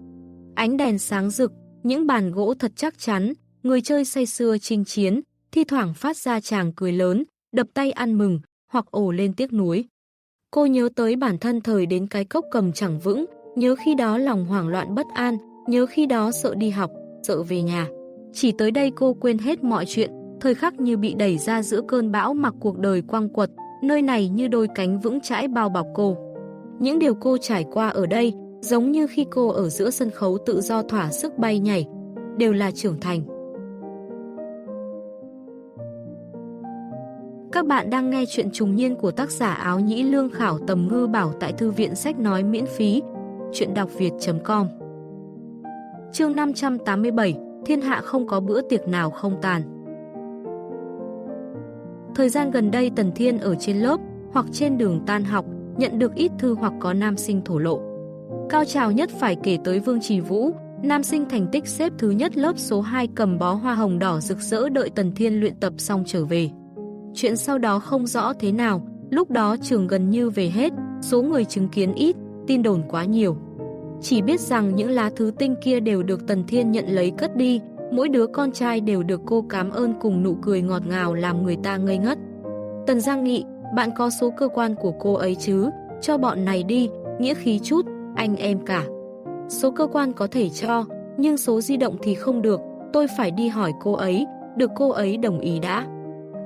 Ánh đèn sáng rực, những bàn gỗ thật chắc chắn, người chơi say xưa chinh chiến, thi thoảng phát ra chàng cười lớn, đập tay ăn mừng, hoặc ổ lên tiếc nuối. Cô nhớ tới bản thân thời đến cái cốc cầm chẳng vững, nhớ khi đó lòng hoảng loạn bất an, nhớ khi đó sợ đi học, sợ về nhà. Chỉ tới đây cô quên hết mọi chuyện, thời khắc như bị đẩy ra giữa cơn bão mặc cuộc đời quang quật, nơi này như đôi cánh vững chãi bao bọc cô. Những điều cô trải qua ở đây, giống như khi cô ở giữa sân khấu tự do thỏa sức bay nhảy, đều là trưởng thành. Các bạn đang nghe chuyện trùng niên của tác giả áo nhĩ lương khảo tầm ngư bảo tại thư viện sách nói miễn phí. Chuyện đọc việt.com Chương 587 Thiên hạ không có bữa tiệc nào không tàn Thời gian gần đây Tần Thiên ở trên lớp hoặc trên đường tan học nhận được ít thư hoặc có nam sinh thổ lộ. Cao trào nhất phải kể tới Vương Trì Vũ, nam sinh thành tích xếp thứ nhất lớp số 2 cầm bó hoa hồng đỏ rực rỡ đợi Tần Thiên luyện tập xong trở về. Chuyện sau đó không rõ thế nào, lúc đó trường gần như về hết, số người chứng kiến ít, tin đồn quá nhiều. Chỉ biết rằng những lá thứ tinh kia đều được Tần Thiên nhận lấy cất đi, mỗi đứa con trai đều được cô cảm ơn cùng nụ cười ngọt ngào làm người ta ngây ngất. Tần Giang Nghị, bạn có số cơ quan của cô ấy chứ, cho bọn này đi, nghĩa khí chút, anh em cả. Số cơ quan có thể cho, nhưng số di động thì không được, tôi phải đi hỏi cô ấy, được cô ấy đồng ý đã.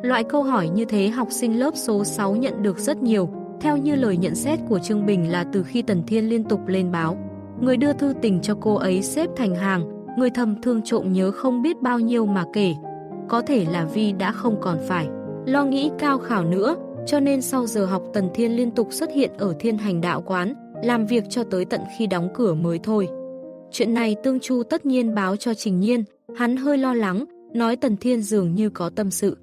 Loại câu hỏi như thế học sinh lớp số 6 nhận được rất nhiều, theo như lời nhận xét của Trương Bình là từ khi Tần Thiên liên tục lên báo. Người đưa thư tình cho cô ấy xếp thành hàng, người thầm thương trộm nhớ không biết bao nhiêu mà kể. Có thể là Vi đã không còn phải. Lo nghĩ cao khảo nữa, cho nên sau giờ học Tần Thiên liên tục xuất hiện ở thiên hành đạo quán, làm việc cho tới tận khi đóng cửa mới thôi. Chuyện này Tương Chu tất nhiên báo cho Trình Nhiên, hắn hơi lo lắng, nói Tần Thiên dường như có tâm sự.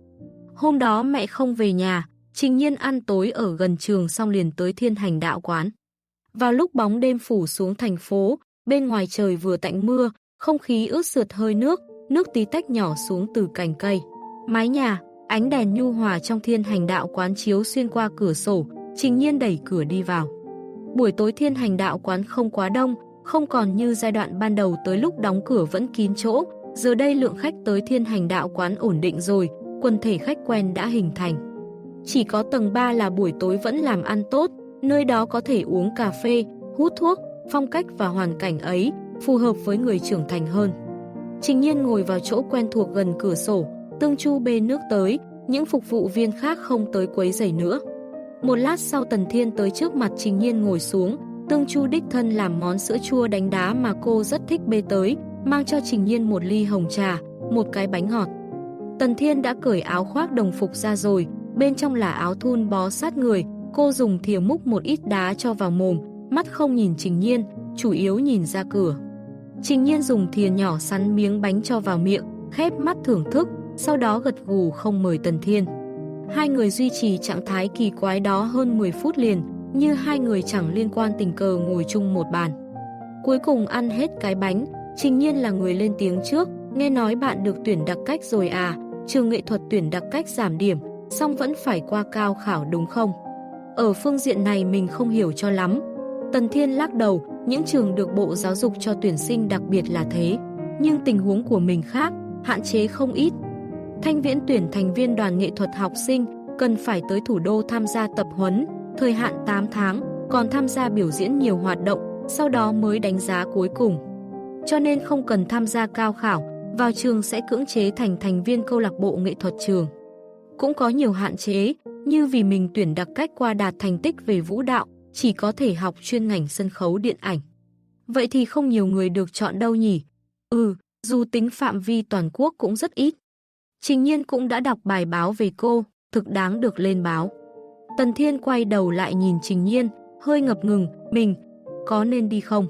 Hôm đó mẹ không về nhà, Trình Nhiên ăn tối ở gần trường xong liền tới Thiên Hành Đạo quán. Vào lúc bóng đêm phủ xuống thành phố, bên ngoài trời vừa tạnh mưa, không khí ướt sượt hơi nước, nước tí tách nhỏ xuống từ cành cây. Mái nhà, ánh đèn nhu hòa trong Thiên Hành Đạo quán chiếu xuyên qua cửa sổ, Trình Nhiên đẩy cửa đi vào. Buổi tối Thiên Hành Đạo quán không quá đông, không còn như giai đoạn ban đầu tới lúc đóng cửa vẫn kín chỗ, giờ đây lượng khách tới Thiên Hành Đạo quán ổn định rồi, quần thể khách quen đã hình thành. Chỉ có tầng 3 là buổi tối vẫn làm ăn tốt, nơi đó có thể uống cà phê, hút thuốc, phong cách và hoàn cảnh ấy phù hợp với người trưởng thành hơn. Trình nhiên ngồi vào chỗ quen thuộc gần cửa sổ, tương chu bê nước tới, những phục vụ viên khác không tới quấy rầy nữa. Một lát sau Tần Thiên tới trước mặt Trình Nhiên ngồi xuống, Tương Chu đích thân làm món sữa chua đánh đá mà cô rất thích bê tới, mang cho Trình Nhiên một ly hồng trà, một cái bánh ngọt. Tần Thiên đã cởi áo khoác đồng phục ra rồi, bên trong là áo thun bó sát người, cô dùng thìa múc một ít đá cho vào mồm, mắt không nhìn Trình Nhiên, chủ yếu nhìn ra cửa. Trình Nhiên dùng thìa nhỏ sắn miếng bánh cho vào miệng, khép mắt thưởng thức, sau đó gật gù không mời Tần Thiên. Hai người duy trì trạng thái kỳ quái đó hơn 10 phút liền, như hai người chẳng liên quan tình cờ ngồi chung một bàn. Cuối cùng ăn hết cái bánh, Trình Nhiên là người lên tiếng trước, nghe nói bạn được tuyển đặc cách rồi à, trường nghệ thuật tuyển đặc cách giảm điểm, xong vẫn phải qua cao khảo đúng không? Ở phương diện này mình không hiểu cho lắm. Tần Thiên lắc đầu, những trường được Bộ Giáo dục cho tuyển sinh đặc biệt là thế. Nhưng tình huống của mình khác, hạn chế không ít. Thanh Viễn tuyển thành viên đoàn nghệ thuật học sinh, cần phải tới thủ đô tham gia tập huấn, thời hạn 8 tháng, còn tham gia biểu diễn nhiều hoạt động, sau đó mới đánh giá cuối cùng. Cho nên không cần tham gia cao khảo, vào trường sẽ cưỡng chế thành thành viên câu lạc bộ nghệ thuật trường cũng có nhiều hạn chế, như vì mình tuyển đặc cách qua đạt thành tích về vũ đạo, chỉ có thể học chuyên ngành sân khấu điện ảnh. Vậy thì không nhiều người được chọn đâu nhỉ? Ừ, dù tính phạm vi toàn quốc cũng rất ít. Trình nhiên cũng đã đọc bài báo về cô, thực đáng được lên báo. Tần Thiên quay đầu lại nhìn Trình nhiên, hơi ngập ngừng, mình, có nên đi không?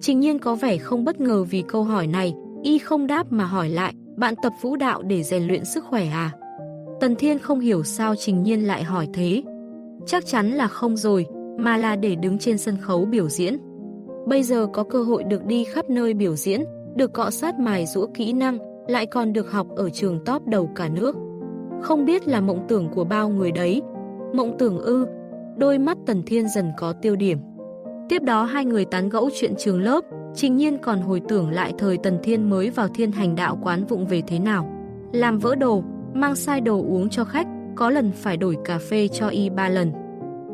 Trình nhiên có vẻ không bất ngờ vì câu hỏi này, y không đáp mà hỏi lại, bạn tập vũ đạo để rèn luyện sức khỏe à? Tần Thiên không hiểu sao Trình Nhiên lại hỏi thế. Chắc chắn là không rồi, mà là để đứng trên sân khấu biểu diễn. Bây giờ có cơ hội được đi khắp nơi biểu diễn, được cọ sát mài rũa kỹ năng, lại còn được học ở trường top đầu cả nước. Không biết là mộng tưởng của bao người đấy. Mộng tưởng ư, đôi mắt Tần Thiên dần có tiêu điểm. Tiếp đó hai người tán gẫu chuyện trường lớp, Trình Nhiên còn hồi tưởng lại thời Tần Thiên mới vào thiên hành đạo quán vụng về thế nào. Làm vỡ đồ, mang sai đồ uống cho khách, có lần phải đổi cà phê cho y ba lần.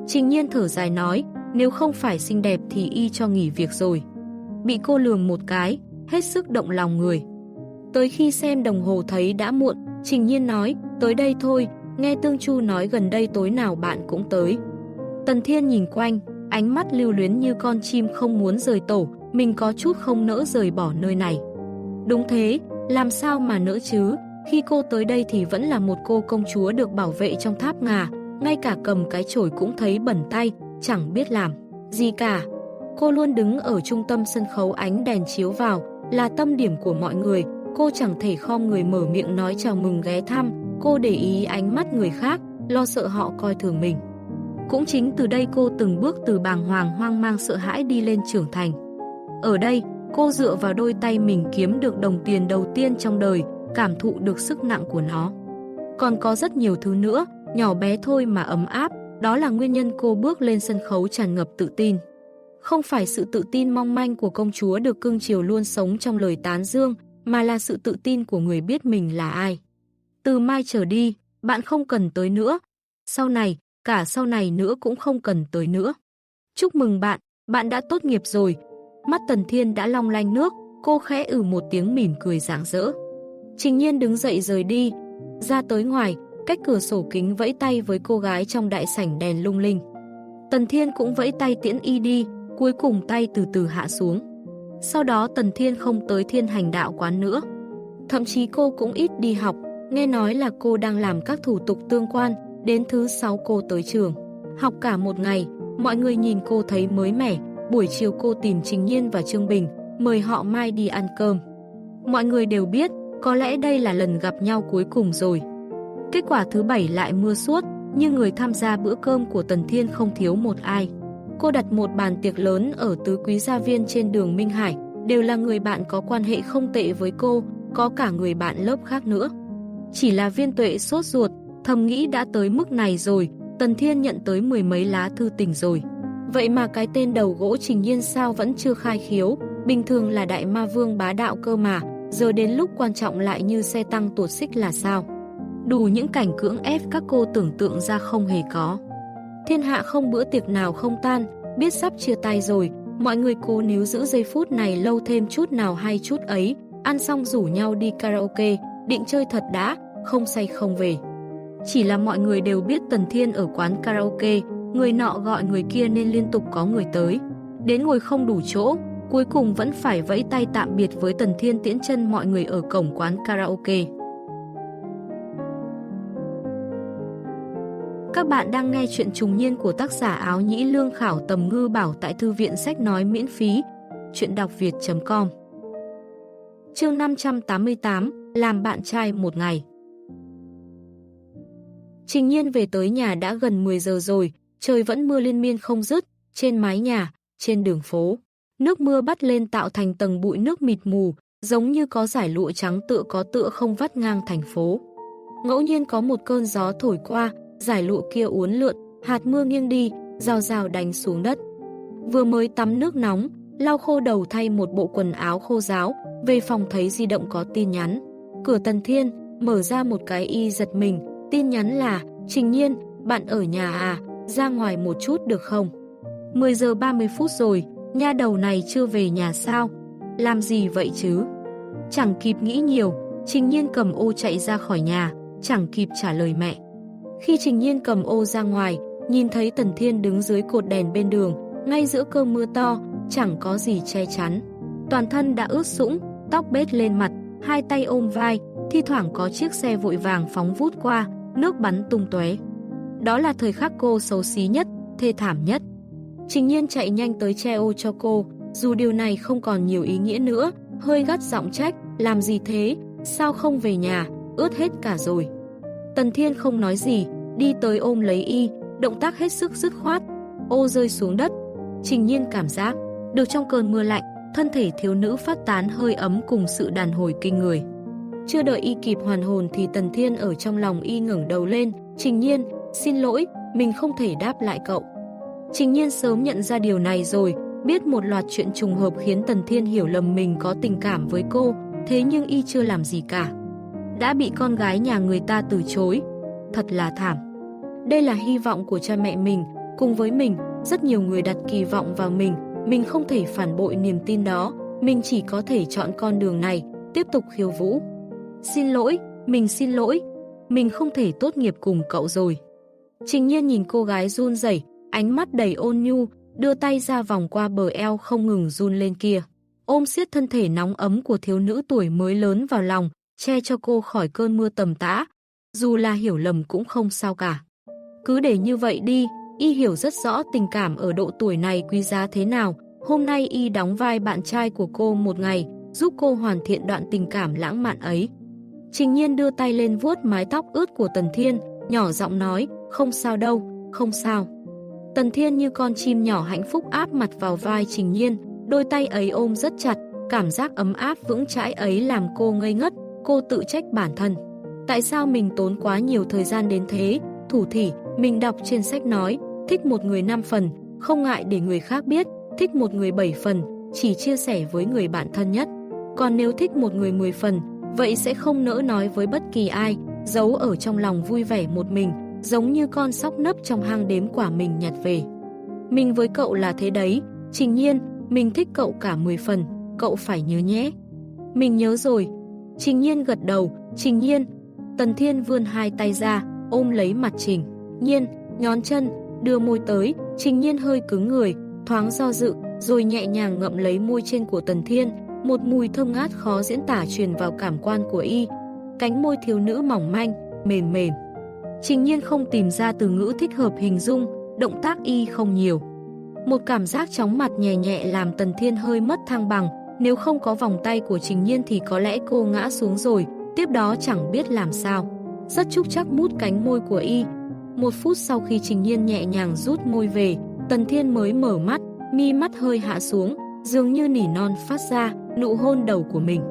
Trình nhiên thở dài nói, nếu không phải xinh đẹp thì y cho nghỉ việc rồi. Bị cô lường một cái, hết sức động lòng người. Tới khi xem đồng hồ thấy đã muộn, Trình nhiên nói, tới đây thôi, nghe Tương Chu nói gần đây tối nào bạn cũng tới. Tần Thiên nhìn quanh, ánh mắt lưu luyến như con chim không muốn rời tổ, mình có chút không nỡ rời bỏ nơi này. Đúng thế, làm sao mà nỡ chứ, khi cô tới đây thì vẫn là một cô công chúa được bảo vệ trong tháp ngà, ngay cả cầm cái chổi cũng thấy bẩn tay, chẳng biết làm gì cả. Cô luôn đứng ở trung tâm sân khấu ánh đèn chiếu vào, là tâm điểm của mọi người, cô chẳng thể khom người mở miệng nói chào mừng ghé thăm, cô để ý ánh mắt người khác, lo sợ họ coi thường mình. Cũng chính từ đây cô từng bước từ bàng hoàng hoang mang sợ hãi đi lên trưởng thành. Ở đây, cô dựa vào đôi tay mình kiếm được đồng tiền đầu tiên trong đời, cảm thụ được sức nặng của nó. Còn có rất nhiều thứ nữa, nhỏ bé thôi mà ấm áp, đó là nguyên nhân cô bước lên sân khấu tràn ngập tự tin. Không phải sự tự tin mong manh của công chúa được cưng chiều luôn sống trong lời tán dương, mà là sự tự tin của người biết mình là ai. Từ mai trở đi, bạn không cần tới nữa. Sau này, cả sau này nữa cũng không cần tới nữa. Chúc mừng bạn, bạn đã tốt nghiệp rồi. Mắt Tần Thiên đã long lanh nước, cô khẽ ử một tiếng mỉm cười rạng rỡ. Trình nhiên đứng dậy rời đi, ra tới ngoài, cách cửa sổ kính vẫy tay với cô gái trong đại sảnh đèn lung linh. Tần Thiên cũng vẫy tay tiễn y đi, cuối cùng tay từ từ hạ xuống. Sau đó Tần Thiên không tới thiên hành đạo quán nữa. Thậm chí cô cũng ít đi học, nghe nói là cô đang làm các thủ tục tương quan, đến thứ sáu cô tới trường. Học cả một ngày, mọi người nhìn cô thấy mới mẻ, buổi chiều cô tìm Trình Nhiên và Trương Bình, mời họ mai đi ăn cơm. Mọi người đều biết, Có lẽ đây là lần gặp nhau cuối cùng rồi. Kết quả thứ bảy lại mưa suốt, nhưng người tham gia bữa cơm của Tần Thiên không thiếu một ai. Cô đặt một bàn tiệc lớn ở tứ quý gia viên trên đường Minh Hải, đều là người bạn có quan hệ không tệ với cô, có cả người bạn lớp khác nữa. Chỉ là viên tuệ sốt ruột, thầm nghĩ đã tới mức này rồi, Tần Thiên nhận tới mười mấy lá thư tình rồi. Vậy mà cái tên đầu gỗ trình nhiên sao vẫn chưa khai khiếu, bình thường là đại ma vương bá đạo cơ mà, giờ đến lúc quan trọng lại như xe tăng tuột xích là sao. Đủ những cảnh cưỡng ép các cô tưởng tượng ra không hề có. Thiên hạ không bữa tiệc nào không tan, biết sắp chia tay rồi, mọi người cố níu giữ giây phút này lâu thêm chút nào hay chút ấy, ăn xong rủ nhau đi karaoke, định chơi thật đã, không say không về. Chỉ là mọi người đều biết Tần Thiên ở quán karaoke, người nọ gọi người kia nên liên tục có người tới. Đến ngồi không đủ chỗ, cuối cùng vẫn phải vẫy tay tạm biệt với Tần Thiên tiễn chân mọi người ở cổng quán karaoke. Các bạn đang nghe chuyện trùng niên của tác giả áo nhĩ lương khảo tầm ngư bảo tại thư viện sách nói miễn phí. Chuyện đọc việt.com Chương 588 Làm bạn trai một ngày Trình nhiên về tới nhà đã gần 10 giờ rồi, trời vẫn mưa liên miên không dứt, trên mái nhà, trên đường phố. Nước mưa bắt lên tạo thành tầng bụi nước mịt mù, giống như có giải lụa trắng tựa có tựa không vắt ngang thành phố. Ngẫu nhiên có một cơn gió thổi qua, giải lụa kia uốn lượn, hạt mưa nghiêng đi, rào rào đánh xuống đất. Vừa mới tắm nước nóng, lau khô đầu thay một bộ quần áo khô ráo, về phòng thấy di động có tin nhắn. Cửa Tần Thiên, mở ra một cái y giật mình, tin nhắn là Trình Nhiên, bạn ở nhà à, ra ngoài một chút được không? 10 giờ 30 phút rồi, nha đầu này chưa về nhà sao? Làm gì vậy chứ? Chẳng kịp nghĩ nhiều, Trình Nhiên cầm ô chạy ra khỏi nhà, chẳng kịp trả lời mẹ. Khi Trình Nhiên cầm ô ra ngoài, nhìn thấy Tần Thiên đứng dưới cột đèn bên đường, ngay giữa cơn mưa to, chẳng có gì che chắn. Toàn thân đã ướt sũng, tóc bết lên mặt, hai tay ôm vai, thi thoảng có chiếc xe vội vàng phóng vút qua, nước bắn tung tóe. Đó là thời khắc cô xấu xí nhất, thê thảm nhất. Trình Nhiên chạy nhanh tới che ô cho cô, dù điều này không còn nhiều ý nghĩa nữa, hơi gắt giọng trách, làm gì thế, sao không về nhà, ướt hết cả rồi. Tần Thiên không nói gì, đi tới ôm lấy y, động tác hết sức dứt khoát. Ô rơi xuống đất. Trình nhiên cảm giác, được trong cơn mưa lạnh, thân thể thiếu nữ phát tán hơi ấm cùng sự đàn hồi kinh người. Chưa đợi y kịp hoàn hồn thì Tần Thiên ở trong lòng y ngẩng đầu lên, Trình nhiên, xin lỗi, mình không thể đáp lại cậu. Trình nhiên sớm nhận ra điều này rồi, biết một loạt chuyện trùng hợp khiến Tần Thiên hiểu lầm mình có tình cảm với cô, thế nhưng y chưa làm gì cả đã bị con gái nhà người ta từ chối. Thật là thảm. Đây là hy vọng của cha mẹ mình, cùng với mình, rất nhiều người đặt kỳ vọng vào mình, mình không thể phản bội niềm tin đó, mình chỉ có thể chọn con đường này, tiếp tục khiêu vũ. Xin lỗi, mình xin lỗi, mình không thể tốt nghiệp cùng cậu rồi. Trình nhiên nhìn cô gái run rẩy, ánh mắt đầy ôn nhu, đưa tay ra vòng qua bờ eo không ngừng run lên kia. Ôm siết thân thể nóng ấm của thiếu nữ tuổi mới lớn vào lòng, che cho cô khỏi cơn mưa tầm tã. Dù là hiểu lầm cũng không sao cả. Cứ để như vậy đi, y hiểu rất rõ tình cảm ở độ tuổi này quý giá thế nào. Hôm nay y đóng vai bạn trai của cô một ngày, giúp cô hoàn thiện đoạn tình cảm lãng mạn ấy. Trình nhiên đưa tay lên vuốt mái tóc ướt của Tần Thiên, nhỏ giọng nói, không sao đâu, không sao. Tần Thiên như con chim nhỏ hạnh phúc áp mặt vào vai Trình Nhiên, đôi tay ấy ôm rất chặt, cảm giác ấm áp vững chãi ấy làm cô ngây ngất, cô tự trách bản thân. Tại sao mình tốn quá nhiều thời gian đến thế? Thủ thỉ, mình đọc trên sách nói, thích một người 5 phần, không ngại để người khác biết, thích một người 7 phần, chỉ chia sẻ với người bạn thân nhất. Còn nếu thích một người 10 phần, vậy sẽ không nỡ nói với bất kỳ ai, giấu ở trong lòng vui vẻ một mình, giống như con sóc nấp trong hang đếm quả mình nhặt về. Mình với cậu là thế đấy, trình nhiên, mình thích cậu cả 10 phần, cậu phải nhớ nhé. Mình nhớ rồi, Trình Nhiên gật đầu, Trình Nhiên. Tần Thiên vươn hai tay ra, ôm lấy mặt Trình. Nhiên, nhón chân, đưa môi tới, Trình Nhiên hơi cứng người, thoáng do dự, rồi nhẹ nhàng ngậm lấy môi trên của Tần Thiên, một mùi thơm ngát khó diễn tả truyền vào cảm quan của y. Cánh môi thiếu nữ mỏng manh, mềm mềm. Trình Nhiên không tìm ra từ ngữ thích hợp hình dung, động tác y không nhiều. Một cảm giác chóng mặt nhẹ nhẹ làm Tần Thiên hơi mất thăng bằng, nếu không có vòng tay của Trình Nhiên thì có lẽ cô ngã xuống rồi, tiếp đó chẳng biết làm sao. Rất chúc chắc mút cánh môi của y. Một phút sau khi Trình Nhiên nhẹ nhàng rút môi về, Tần Thiên mới mở mắt, mi mắt hơi hạ xuống, dường như nỉ non phát ra, nụ hôn đầu của mình.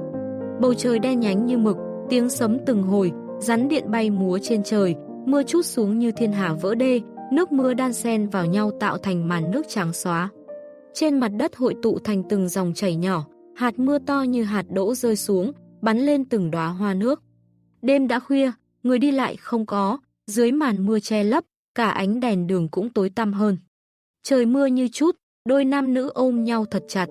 Bầu trời đen nhánh như mực, tiếng sấm từng hồi, rắn điện bay múa trên trời, mưa chút xuống như thiên hà vỡ đê, nước mưa đan xen vào nhau tạo thành màn nước trắng xóa. Trên mặt đất hội tụ thành từng dòng chảy nhỏ, hạt mưa to như hạt đỗ rơi xuống, bắn lên từng đóa hoa nước. Đêm đã khuya, người đi lại không có, dưới màn mưa che lấp, cả ánh đèn đường cũng tối tăm hơn. Trời mưa như chút, đôi nam nữ ôm nhau thật chặt.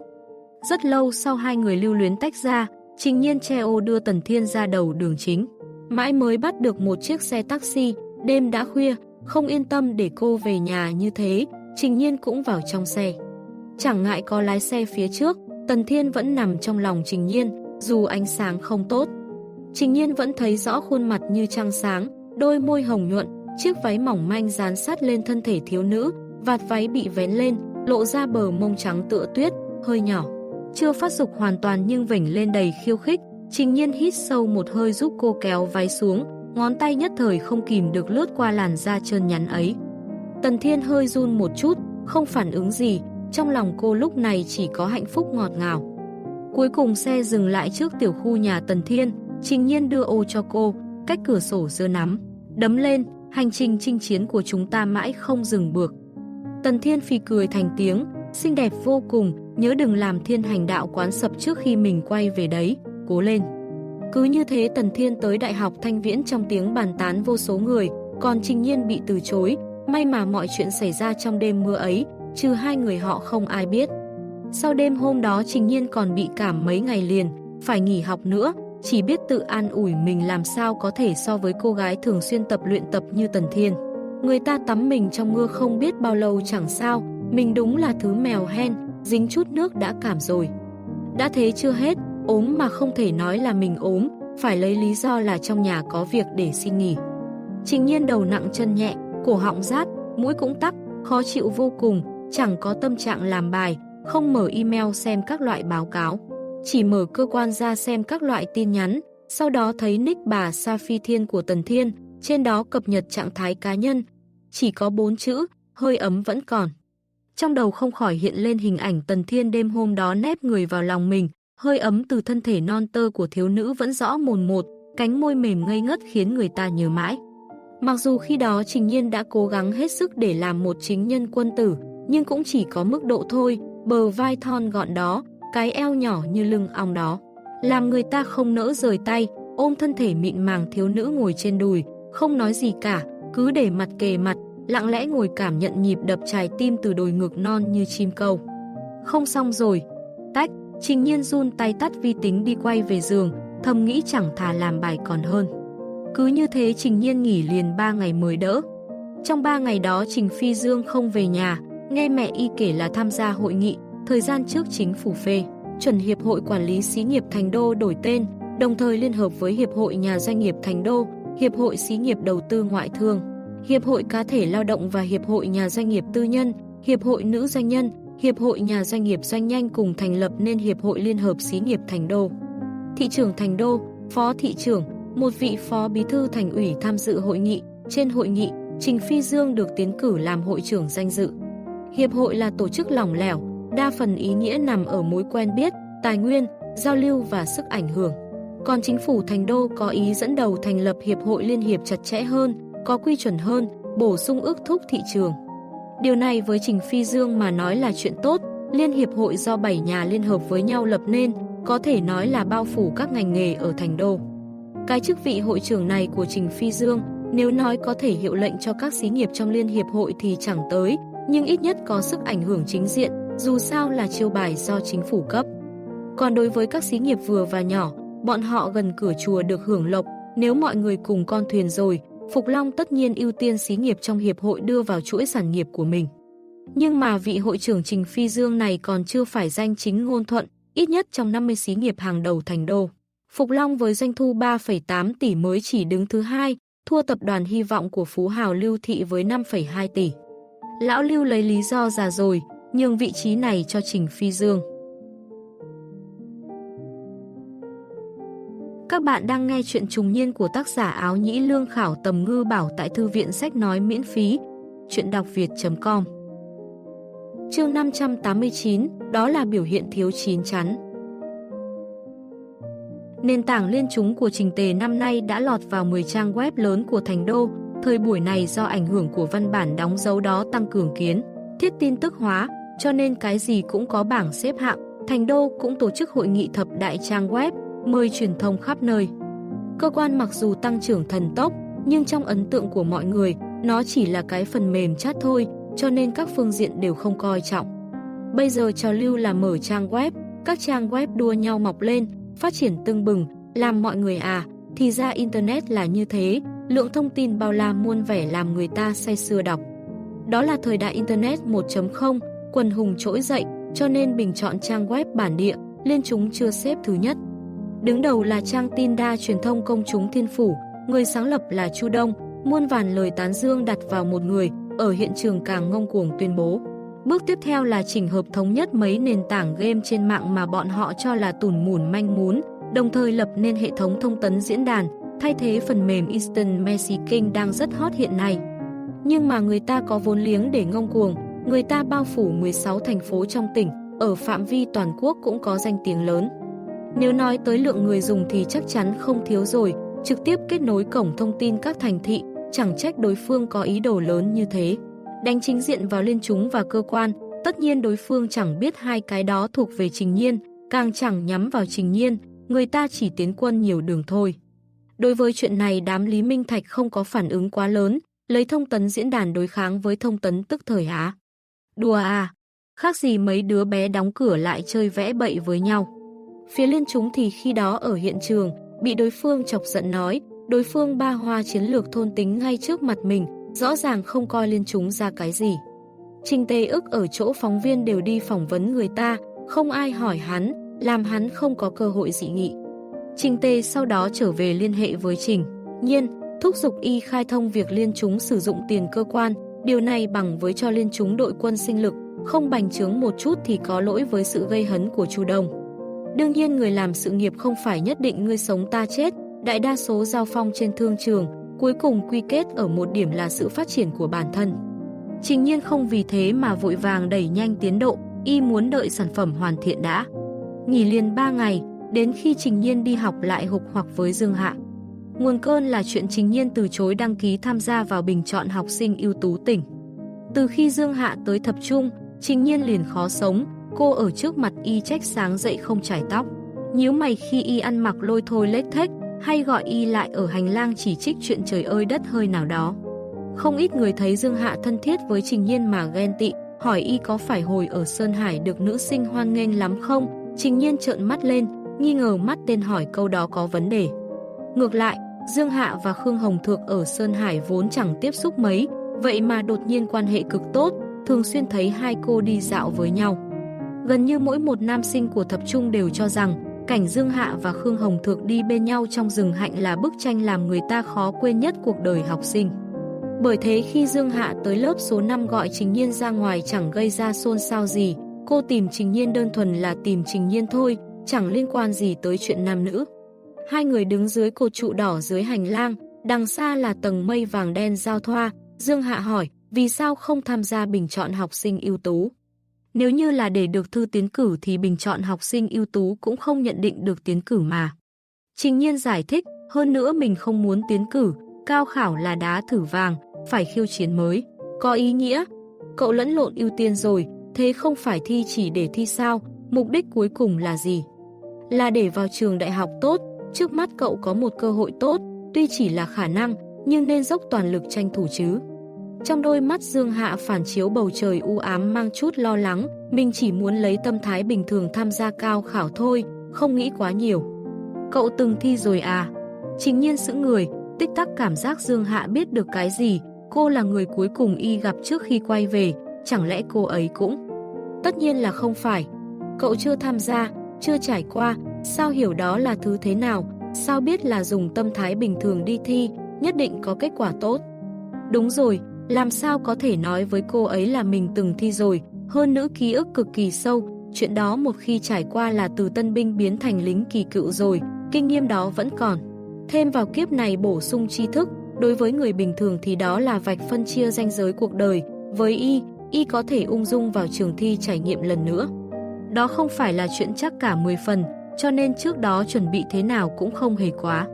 Rất lâu sau hai người lưu luyến tách ra, Trình Nhiên che ô đưa Tần Thiên ra đầu đường chính. Mãi mới bắt được một chiếc xe taxi, đêm đã khuya, không yên tâm để cô về nhà như thế, Trình Nhiên cũng vào trong xe. Chẳng ngại có lái xe phía trước, Tần Thiên vẫn nằm trong lòng Trình Nhiên, dù ánh sáng không tốt. Trình Nhiên vẫn thấy rõ khuôn mặt như trăng sáng, đôi môi hồng nhuận, chiếc váy mỏng manh dán sát lên thân thể thiếu nữ, vạt váy bị vén lên, lộ ra bờ mông trắng tựa tuyết, hơi nhỏ. Chưa phát dục hoàn toàn nhưng vểnh lên đầy khiêu khích, Trình Nhiên hít sâu một hơi giúp cô kéo váy xuống, ngón tay nhất thời không kìm được lướt qua làn da trơn nhắn ấy. Tần Thiên hơi run một chút, không phản ứng gì, trong lòng cô lúc này chỉ có hạnh phúc ngọt ngào. Cuối cùng xe dừng lại trước tiểu khu nhà Tần Thiên, Trình Nhiên đưa ô cho cô, cách cửa sổ dơ nắm. Đấm lên, hành trình chinh chiến của chúng ta mãi không dừng bước. Tần Thiên phì cười thành tiếng, xinh đẹp vô cùng, nhớ đừng làm thiên hành đạo quán sập trước khi mình quay về đấy, cố lên. Cứ như thế Tần Thiên tới Đại học Thanh Viễn trong tiếng bàn tán vô số người, còn Trình Nhiên bị từ chối, may mà mọi chuyện xảy ra trong đêm mưa ấy, trừ hai người họ không ai biết. Sau đêm hôm đó Trình Nhiên còn bị cảm mấy ngày liền, phải nghỉ học nữa, chỉ biết tự an ủi mình làm sao có thể so với cô gái thường xuyên tập luyện tập như Tần Thiên. Người ta tắm mình trong mưa không biết bao lâu chẳng sao, mình đúng là thứ mèo hen, dính chút nước đã cảm rồi. Đã thế chưa hết, ốm mà không thể nói là mình ốm, phải lấy lý do là trong nhà có việc để xin nghỉ. Trình nhiên đầu nặng chân nhẹ, cổ họng rát, mũi cũng tắc, khó chịu vô cùng, chẳng có tâm trạng làm bài, không mở email xem các loại báo cáo. Chỉ mở cơ quan ra xem các loại tin nhắn, sau đó thấy nick bà Sa Phi Thiên của Tần Thiên, trên đó cập nhật trạng thái cá nhân. Chỉ có bốn chữ, hơi ấm vẫn còn. Trong đầu không khỏi hiện lên hình ảnh Tần Thiên đêm hôm đó nép người vào lòng mình, hơi ấm từ thân thể non tơ của thiếu nữ vẫn rõ mồn một, cánh môi mềm ngây ngất khiến người ta nhớ mãi. Mặc dù khi đó Trình Nhiên đã cố gắng hết sức để làm một chính nhân quân tử, nhưng cũng chỉ có mức độ thôi, bờ vai thon gọn đó, cái eo nhỏ như lưng ong đó. Làm người ta không nỡ rời tay, ôm thân thể mịn màng thiếu nữ ngồi trên đùi, không nói gì cả, cứ để mặt kề mặt, lặng lẽ ngồi cảm nhận nhịp đập trái tim từ đồi ngực non như chim câu. Không xong rồi. Tách, trình nhiên run tay tắt vi tính đi quay về giường, thầm nghĩ chẳng thà làm bài còn hơn. Cứ như thế Trình Nhiên nghỉ liền 3 ngày mới đỡ. Trong 3 ngày đó Trình Phi Dương không về nhà, nghe mẹ y kể là tham gia hội nghị, thời gian trước chính phủ phê, chuẩn Hiệp hội Quản lý Xí nghiệp Thành Đô đổi tên, đồng thời liên hợp với Hiệp hội Nhà Doanh nghiệp Thành Đô, Hiệp hội Xí nghiệp Đầu tư Ngoại thương, Hiệp hội Cá thể Lao động và Hiệp hội Nhà Doanh nghiệp Tư nhân, Hiệp hội Nữ Doanh nhân, Hiệp hội Nhà Doanh nghiệp Doanh nhanh cùng thành lập nên Hiệp hội Liên hợp Xí nghiệp Thành Đô. Thị trưởng Thành Đô, Phó Thị trưởng, một vị Phó Bí thư Thành ủy tham dự hội nghị. Trên hội nghị, Trình Phi Dương được tiến cử làm hội trưởng danh dự. Hiệp hội là tổ chức lỏng lẻo, đa phần ý nghĩa nằm ở mối quen biết, tài nguyên, giao lưu và sức ảnh hưởng. Còn chính phủ Thành Đô có ý dẫn đầu thành lập Hiệp hội Liên hiệp chặt chẽ hơn, có quy chuẩn hơn, bổ sung ước thúc thị trường. Điều này với Trình Phi Dương mà nói là chuyện tốt, Liên Hiệp hội do 7 nhà liên hợp với nhau lập nên, có thể nói là bao phủ các ngành nghề ở Thành Đô. Cái chức vị hội trưởng này của Trình Phi Dương, nếu nói có thể hiệu lệnh cho các xí nghiệp trong Liên Hiệp hội thì chẳng tới, nhưng ít nhất có sức ảnh hưởng chính diện, dù sao là chiêu bài do chính phủ cấp. Còn đối với các xí nghiệp vừa và nhỏ, bọn họ gần cửa chùa được hưởng lộc, nếu mọi người cùng con thuyền rồi, Phục Long tất nhiên ưu tiên xí nghiệp trong hiệp hội đưa vào chuỗi sản nghiệp của mình. Nhưng mà vị hội trưởng Trình Phi Dương này còn chưa phải danh chính ngôn thuận, ít nhất trong 50 xí nghiệp hàng đầu thành đô. Phục Long với doanh thu 3,8 tỷ mới chỉ đứng thứ hai, thua tập đoàn hy vọng của Phú Hào Lưu Thị với 5,2 tỷ. Lão Lưu lấy lý do già rồi, nhường vị trí này cho Trình Phi Dương. Các bạn đang nghe chuyện trùng niên của tác giả áo nhĩ lương khảo tầm ngư bảo tại thư viện sách nói miễn phí. Chuyện đọc việt.com Chương 589, đó là biểu hiện thiếu chín chắn. Nền tảng liên chúng của trình tề năm nay đã lọt vào 10 trang web lớn của thành đô, thời buổi này do ảnh hưởng của văn bản đóng dấu đó tăng cường kiến, thiết tin tức hóa, cho nên cái gì cũng có bảng xếp hạng, thành đô cũng tổ chức hội nghị thập đại trang web, mời truyền thông khắp nơi. Cơ quan mặc dù tăng trưởng thần tốc, nhưng trong ấn tượng của mọi người, nó chỉ là cái phần mềm chat thôi, cho nên các phương diện đều không coi trọng. Bây giờ trào lưu là mở trang web, các trang web đua nhau mọc lên, phát triển tưng bừng, làm mọi người à, thì ra Internet là như thế, lượng thông tin bao la muôn vẻ làm người ta say sưa đọc. Đó là thời đại Internet 1.0, quần hùng trỗi dậy, cho nên bình chọn trang web bản địa, liên chúng chưa xếp thứ nhất. Đứng đầu là trang tin đa truyền thông công chúng thiên phủ, người sáng lập là Chu Đông, muôn vàn lời tán dương đặt vào một người, ở hiện trường càng ngông cuồng tuyên bố. Bước tiếp theo là chỉnh hợp thống nhất mấy nền tảng game trên mạng mà bọn họ cho là tùn mủn manh mún, đồng thời lập nên hệ thống thông tấn diễn đàn, thay thế phần mềm Instant Messaging đang rất hot hiện nay. Nhưng mà người ta có vốn liếng để ngông cuồng, người ta bao phủ 16 thành phố trong tỉnh, ở phạm vi toàn quốc cũng có danh tiếng lớn. Nếu nói tới lượng người dùng thì chắc chắn không thiếu rồi, trực tiếp kết nối cổng thông tin các thành thị, chẳng trách đối phương có ý đồ lớn như thế. Đánh chính diện vào liên chúng và cơ quan, tất nhiên đối phương chẳng biết hai cái đó thuộc về trình nhiên, càng chẳng nhắm vào trình nhiên, người ta chỉ tiến quân nhiều đường thôi. Đối với chuyện này đám Lý Minh Thạch không có phản ứng quá lớn, lấy thông tấn diễn đàn đối kháng với thông tấn tức thời á. Đùa à, khác gì mấy đứa bé đóng cửa lại chơi vẽ bậy với nhau. Phía liên chúng thì khi đó ở hiện trường, bị đối phương chọc giận nói, đối phương ba hoa chiến lược thôn tính ngay trước mặt mình, rõ ràng không coi liên chúng ra cái gì. Trình tê ức ở chỗ phóng viên đều đi phỏng vấn người ta, không ai hỏi hắn, làm hắn không có cơ hội dị nghị. Trình tê sau đó trở về liên hệ với Trình. Nhiên, thúc giục y khai thông việc liên chúng sử dụng tiền cơ quan, điều này bằng với cho liên chúng đội quân sinh lực, không bành trướng một chút thì có lỗi với sự gây hấn của Chu Đông. Đương nhiên người làm sự nghiệp không phải nhất định ngươi sống ta chết, đại đa số giao phong trên thương trường, cuối cùng quy kết ở một điểm là sự phát triển của bản thân. Trình nhiên không vì thế mà vội vàng đẩy nhanh tiến độ, y muốn đợi sản phẩm hoàn thiện đã. Nghỉ liền 3 ngày, đến khi Trình Nhiên đi học lại hục hoặc với Dương Hạ. Nguồn cơn là chuyện Trình Nhiên từ chối đăng ký tham gia vào bình chọn học sinh ưu tú tỉnh. Từ khi Dương Hạ tới thập trung, Trình Nhiên liền khó sống, cô ở trước mặt y trách sáng dậy không trải tóc. Nhíu mày khi y ăn mặc lôi thôi lết thách, hay gọi y lại ở hành lang chỉ trích chuyện trời ơi đất hơi nào đó. Không ít người thấy Dương Hạ thân thiết với Trình Nhiên mà ghen tị, hỏi y có phải hồi ở Sơn Hải được nữ sinh hoan nghênh lắm không? Trình Nhiên trợn mắt lên, nghi ngờ mắt tên hỏi câu đó có vấn đề. Ngược lại, Dương Hạ và Khương Hồng Thược ở Sơn Hải vốn chẳng tiếp xúc mấy, vậy mà đột nhiên quan hệ cực tốt, thường xuyên thấy hai cô đi dạo với nhau. Gần như mỗi một nam sinh của thập trung đều cho rằng cảnh Dương Hạ và Khương Hồng Thược đi bên nhau trong rừng hạnh là bức tranh làm người ta khó quên nhất cuộc đời học sinh. Bởi thế khi Dương Hạ tới lớp số 5 gọi Trình Nhiên ra ngoài chẳng gây ra xôn xao gì, cô tìm Trình Nhiên đơn thuần là tìm Trình Nhiên thôi, chẳng liên quan gì tới chuyện nam nữ. Hai người đứng dưới cột trụ đỏ dưới hành lang, đằng xa là tầng mây vàng đen giao thoa, Dương Hạ hỏi, vì sao không tham gia bình chọn học sinh ưu tú? Nếu như là để được thư tiến cử thì bình chọn học sinh ưu tú cũng không nhận định được tiến cử mà. Trình nhiên giải thích, hơn nữa mình không muốn tiến cử, cao khảo là đá thử vàng, phải khiêu chiến mới. Có ý nghĩa, cậu lẫn lộn ưu tiên rồi, thế không phải thi chỉ để thi sao, mục đích cuối cùng là gì? Là để vào trường đại học tốt, trước mắt cậu có một cơ hội tốt, tuy chỉ là khả năng, nhưng nên dốc toàn lực tranh thủ chứ. Trong đôi mắt Dương Hạ phản chiếu bầu trời u ám mang chút lo lắng, mình chỉ muốn lấy tâm thái bình thường tham gia cao khảo thôi, không nghĩ quá nhiều. Cậu từng thi rồi à? Chính nhiên sững người, tích tắc cảm giác Dương Hạ biết được cái gì, cô là người cuối cùng y gặp trước khi quay về, chẳng lẽ cô ấy cũng? Tất nhiên là không phải. Cậu chưa tham gia, chưa trải qua, sao hiểu đó là thứ thế nào, sao biết là dùng tâm thái bình thường đi thi, nhất định có kết quả tốt. Đúng rồi, làm sao có thể nói với cô ấy là mình từng thi rồi, hơn nữa ký ức cực kỳ sâu, chuyện đó một khi trải qua là từ tân binh biến thành lính kỳ cựu rồi, kinh nghiệm đó vẫn còn. Thêm vào kiếp này bổ sung tri thức, đối với người bình thường thì đó là vạch phân chia ranh giới cuộc đời, với y, y có thể ung dung vào trường thi trải nghiệm lần nữa. Đó không phải là chuyện chắc cả 10 phần, cho nên trước đó chuẩn bị thế nào cũng không hề quá.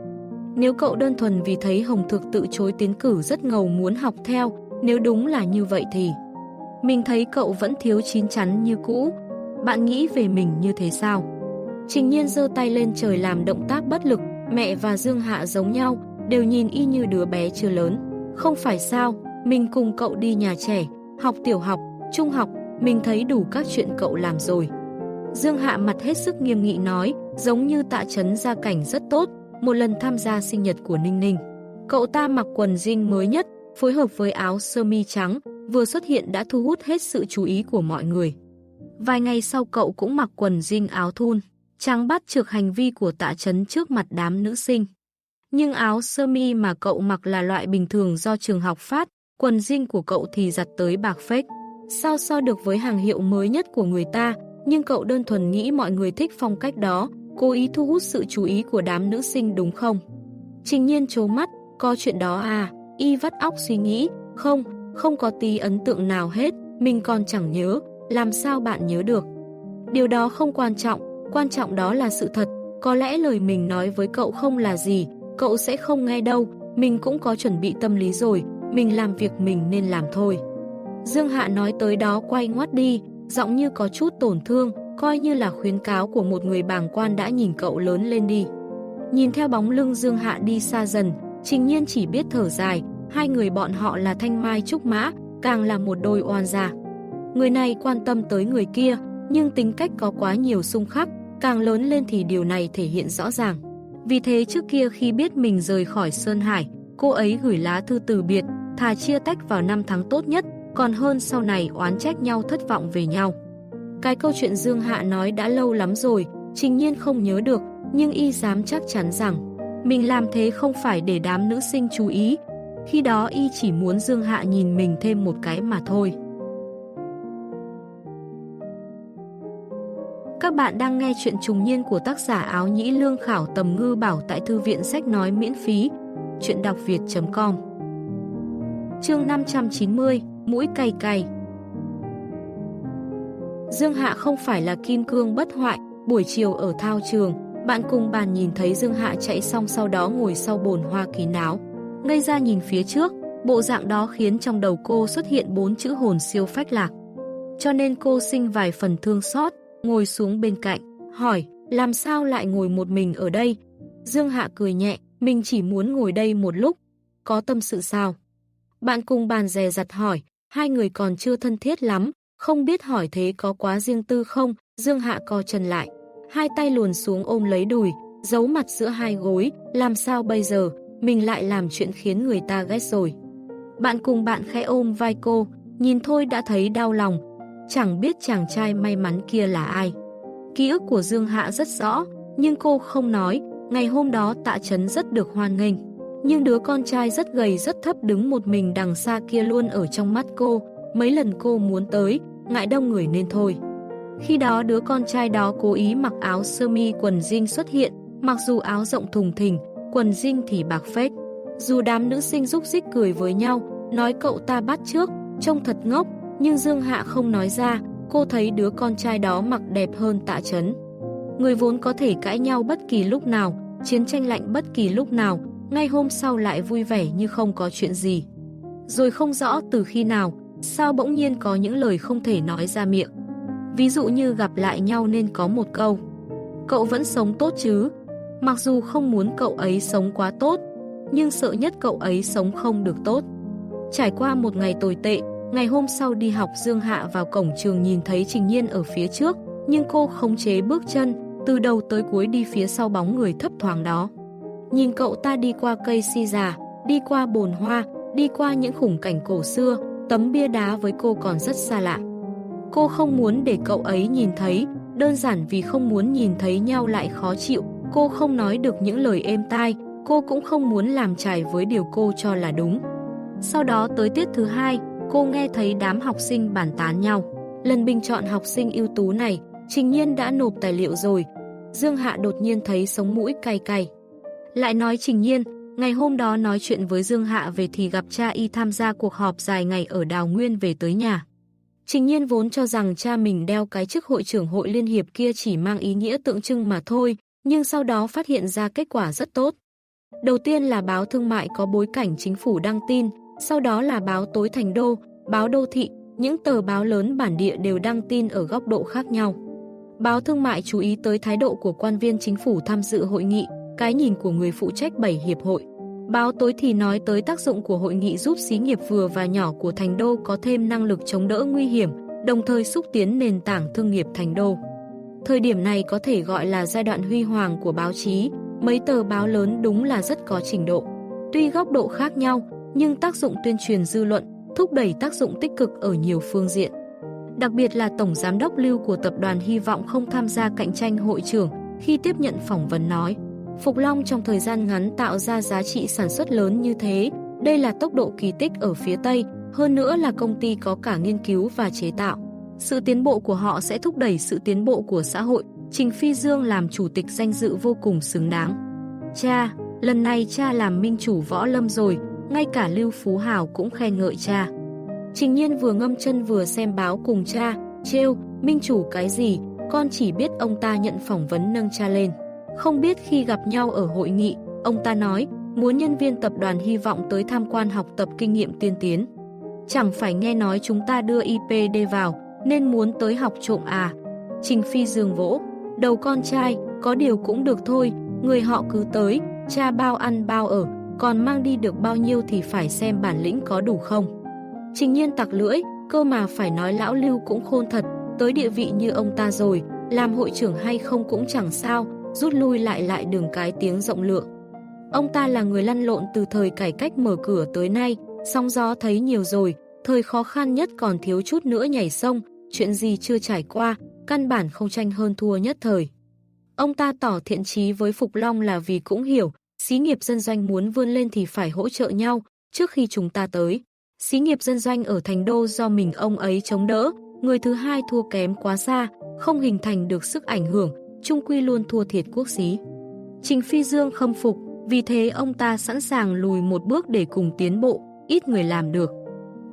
Nếu cậu đơn thuần vì thấy Hồng Thực tự chối tiến cử rất ngầu muốn học theo, nếu đúng là như vậy thì... Mình thấy cậu vẫn thiếu chín chắn như cũ. Bạn nghĩ về mình như thế sao? Trình nhiên giơ tay lên trời làm động tác bất lực, mẹ và Dương Hạ giống nhau, đều nhìn y như đứa bé chưa lớn. Không phải sao, mình cùng cậu đi nhà trẻ, học tiểu học, trung học, mình thấy đủ các chuyện cậu làm rồi. Dương Hạ mặt hết sức nghiêm nghị nói, giống như tạ chấn gia cảnh rất tốt, một lần tham gia sinh nhật của Ninh Ninh. Cậu ta mặc quần jean mới nhất, phối hợp với áo sơ mi trắng, vừa xuất hiện đã thu hút hết sự chú ý của mọi người. Vài ngày sau cậu cũng mặc quần jean áo thun, trắng bắt trược hành vi của tạ chấn trước mặt đám nữ sinh. Nhưng áo sơ mi mà cậu mặc là loại bình thường do trường học phát, quần jean của cậu thì giặt tới bạc phết. Sao so được với hàng hiệu mới nhất của người ta, nhưng cậu đơn thuần nghĩ mọi người thích phong cách đó, cố ý thu hút sự chú ý của đám nữ sinh đúng không? Trình nhiên trố mắt, có chuyện đó à, y vắt óc suy nghĩ, không, không có tí ấn tượng nào hết, mình còn chẳng nhớ, làm sao bạn nhớ được. Điều đó không quan trọng, quan trọng đó là sự thật, có lẽ lời mình nói với cậu không là gì, cậu sẽ không nghe đâu, mình cũng có chuẩn bị tâm lý rồi, mình làm việc mình nên làm thôi. Dương Hạ nói tới đó quay ngoắt đi, giọng như có chút tổn thương, coi như là khuyến cáo của một người bàng quan đã nhìn cậu lớn lên đi. Nhìn theo bóng lưng Dương Hạ đi xa dần, Trình Nhiên chỉ biết thở dài, hai người bọn họ là Thanh Mai Trúc Mã, càng là một đôi oan gia. Người này quan tâm tới người kia, nhưng tính cách có quá nhiều xung khắc, càng lớn lên thì điều này thể hiện rõ ràng. Vì thế trước kia khi biết mình rời khỏi Sơn Hải, cô ấy gửi lá thư từ biệt, thà chia tách vào năm tháng tốt nhất, còn hơn sau này oán trách nhau thất vọng về nhau. Cái câu chuyện Dương Hạ nói đã lâu lắm rồi, trình nhiên không nhớ được, nhưng y dám chắc chắn rằng mình làm thế không phải để đám nữ sinh chú ý. Khi đó y chỉ muốn Dương Hạ nhìn mình thêm một cái mà thôi. Các bạn đang nghe chuyện trùng niên của tác giả áo nhĩ lương khảo tầm ngư bảo tại thư viện sách nói miễn phí. Chuyện đọc việt.com Chương 590 Mũi cay cay Dương Hạ không phải là kim cương bất hoại, buổi chiều ở thao trường, bạn cùng bàn nhìn thấy Dương Hạ chạy xong sau đó ngồi sau bồn hoa kín áo. Ngây ra nhìn phía trước, bộ dạng đó khiến trong đầu cô xuất hiện bốn chữ hồn siêu phách lạc. Cho nên cô sinh vài phần thương xót, ngồi xuống bên cạnh, hỏi, làm sao lại ngồi một mình ở đây? Dương Hạ cười nhẹ, mình chỉ muốn ngồi đây một lúc. Có tâm sự sao? Bạn cùng bàn dè dặt hỏi, hai người còn chưa thân thiết lắm, không biết hỏi thế có quá riêng tư không, Dương Hạ co chân lại. Hai tay luồn xuống ôm lấy đùi, giấu mặt giữa hai gối, làm sao bây giờ, mình lại làm chuyện khiến người ta ghét rồi. Bạn cùng bạn khẽ ôm vai cô, nhìn thôi đã thấy đau lòng, chẳng biết chàng trai may mắn kia là ai. Ký ức của Dương Hạ rất rõ, nhưng cô không nói, ngày hôm đó tạ Trấn rất được hoan nghênh. Nhưng đứa con trai rất gầy rất thấp đứng một mình đằng xa kia luôn ở trong mắt cô, mấy lần cô muốn tới, ngại đông người nên thôi. Khi đó đứa con trai đó cố ý mặc áo sơ mi quần jean xuất hiện, mặc dù áo rộng thùng thình, quần jean thì bạc phết. Dù đám nữ sinh rúc rích cười với nhau, nói cậu ta bắt trước, trông thật ngốc, nhưng Dương Hạ không nói ra, cô thấy đứa con trai đó mặc đẹp hơn tạ chấn. Người vốn có thể cãi nhau bất kỳ lúc nào, chiến tranh lạnh bất kỳ lúc nào, ngay hôm sau lại vui vẻ như không có chuyện gì. Rồi không rõ từ khi nào, sao bỗng nhiên có những lời không thể nói ra miệng. Ví dụ như gặp lại nhau nên có một câu. Cậu vẫn sống tốt chứ? Mặc dù không muốn cậu ấy sống quá tốt, nhưng sợ nhất cậu ấy sống không được tốt. Trải qua một ngày tồi tệ, ngày hôm sau đi học Dương Hạ vào cổng trường nhìn thấy Trình Nhiên ở phía trước, nhưng cô không chế bước chân, từ đầu tới cuối đi phía sau bóng người thấp thoáng đó. Nhìn cậu ta đi qua cây si già, đi qua bồn hoa, đi qua những khủng cảnh cổ xưa, tấm bia đá với cô còn rất xa lạ. Cô không muốn để cậu ấy nhìn thấy, đơn giản vì không muốn nhìn thấy nhau lại khó chịu, cô không nói được những lời êm tai, cô cũng không muốn làm trải với điều cô cho là đúng. Sau đó tới tiết thứ hai, cô nghe thấy đám học sinh bàn tán nhau. Lần bình chọn học sinh ưu tú này, Trình Nhiên đã nộp tài liệu rồi. Dương Hạ đột nhiên thấy sống mũi cay cay. Lại nói Trình Nhiên, ngày hôm đó nói chuyện với Dương Hạ về thì gặp cha y tham gia cuộc họp dài ngày ở Đào Nguyên về tới nhà. Trình Nhiên vốn cho rằng cha mình đeo cái chức hội trưởng hội liên hiệp kia chỉ mang ý nghĩa tượng trưng mà thôi, nhưng sau đó phát hiện ra kết quả rất tốt. Đầu tiên là báo thương mại có bối cảnh chính phủ đăng tin, sau đó là báo tối thành đô, báo đô thị, những tờ báo lớn bản địa đều đăng tin ở góc độ khác nhau. Báo thương mại chú ý tới thái độ của quan viên chính phủ tham dự hội nghị, cái nhìn của người phụ trách bảy hiệp hội. Báo tối thì nói tới tác dụng của hội nghị giúp xí nghiệp vừa và nhỏ của thành đô có thêm năng lực chống đỡ nguy hiểm, đồng thời xúc tiến nền tảng thương nghiệp thành đô. Thời điểm này có thể gọi là giai đoạn huy hoàng của báo chí, mấy tờ báo lớn đúng là rất có trình độ. Tuy góc độ khác nhau, nhưng tác dụng tuyên truyền dư luận, thúc đẩy tác dụng tích cực ở nhiều phương diện. Đặc biệt là Tổng Giám đốc Lưu của tập đoàn hy vọng không tham gia cạnh tranh hội trưởng khi tiếp nhận phỏng vấn nói. Phục Long trong thời gian ngắn tạo ra giá trị sản xuất lớn như thế, đây là tốc độ kỳ tích ở phía Tây, hơn nữa là công ty có cả nghiên cứu và chế tạo. Sự tiến bộ của họ sẽ thúc đẩy sự tiến bộ của xã hội, Trình Phi Dương làm chủ tịch danh dự vô cùng xứng đáng. Cha, lần này cha làm minh chủ võ lâm rồi, ngay cả Lưu Phú Hào cũng khen ngợi cha. Trình Nhiên vừa ngâm chân vừa xem báo cùng cha, trêu, minh chủ cái gì, con chỉ biết ông ta nhận phỏng vấn nâng cha lên. Không biết khi gặp nhau ở hội nghị, ông ta nói, muốn nhân viên tập đoàn hy vọng tới tham quan học tập kinh nghiệm tiên tiến. Chẳng phải nghe nói chúng ta đưa IPD vào, nên muốn tới học trộm à. Trình Phi Dương vỗ, đầu con trai, có điều cũng được thôi, người họ cứ tới, cha bao ăn bao ở, còn mang đi được bao nhiêu thì phải xem bản lĩnh có đủ không. Trình nhiên tặc lưỡi, cơ mà phải nói lão lưu cũng khôn thật, tới địa vị như ông ta rồi, làm hội trưởng hay không cũng chẳng sao, rút lui lại lại đường cái tiếng rộng lượng. Ông ta là người lăn lộn từ thời cải cách mở cửa tới nay, song gió thấy nhiều rồi, thời khó khăn nhất còn thiếu chút nữa nhảy sông, chuyện gì chưa trải qua, căn bản không tranh hơn thua nhất thời. Ông ta tỏ thiện chí với Phục Long là vì cũng hiểu, xí nghiệp dân doanh muốn vươn lên thì phải hỗ trợ nhau trước khi chúng ta tới. Xí nghiệp dân doanh ở thành đô do mình ông ấy chống đỡ, người thứ hai thua kém quá xa, không hình thành được sức ảnh hưởng, trung quy luôn thua thiệt quốc xí. Trình Phi Dương khâm phục, vì thế ông ta sẵn sàng lùi một bước để cùng tiến bộ, ít người làm được.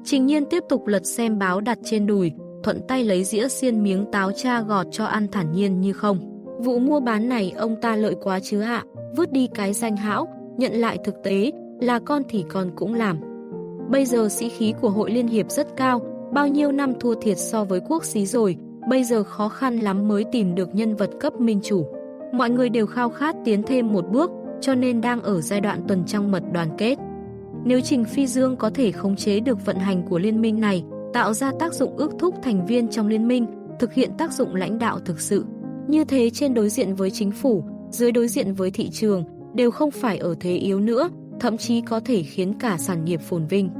Trình Nhiên tiếp tục lật xem báo đặt trên đùi, thuận tay lấy dĩa xiên miếng táo cha gọt cho ăn thản nhiên như không. Vụ mua bán này ông ta lợi quá chứ ạ, vứt đi cái danh hão, nhận lại thực tế, là con thì con cũng làm. Bây giờ sĩ khí của hội liên hiệp rất cao, bao nhiêu năm thua thiệt so với quốc xí rồi, bây giờ khó khăn lắm mới tìm được nhân vật cấp minh chủ. Mọi người đều khao khát tiến thêm một bước, cho nên đang ở giai đoạn tuần trăng mật đoàn kết. Nếu Trình Phi Dương có thể khống chế được vận hành của liên minh này, tạo ra tác dụng ước thúc thành viên trong liên minh, thực hiện tác dụng lãnh đạo thực sự. Như thế trên đối diện với chính phủ, dưới đối diện với thị trường, đều không phải ở thế yếu nữa, thậm chí có thể khiến cả sản nghiệp phồn vinh.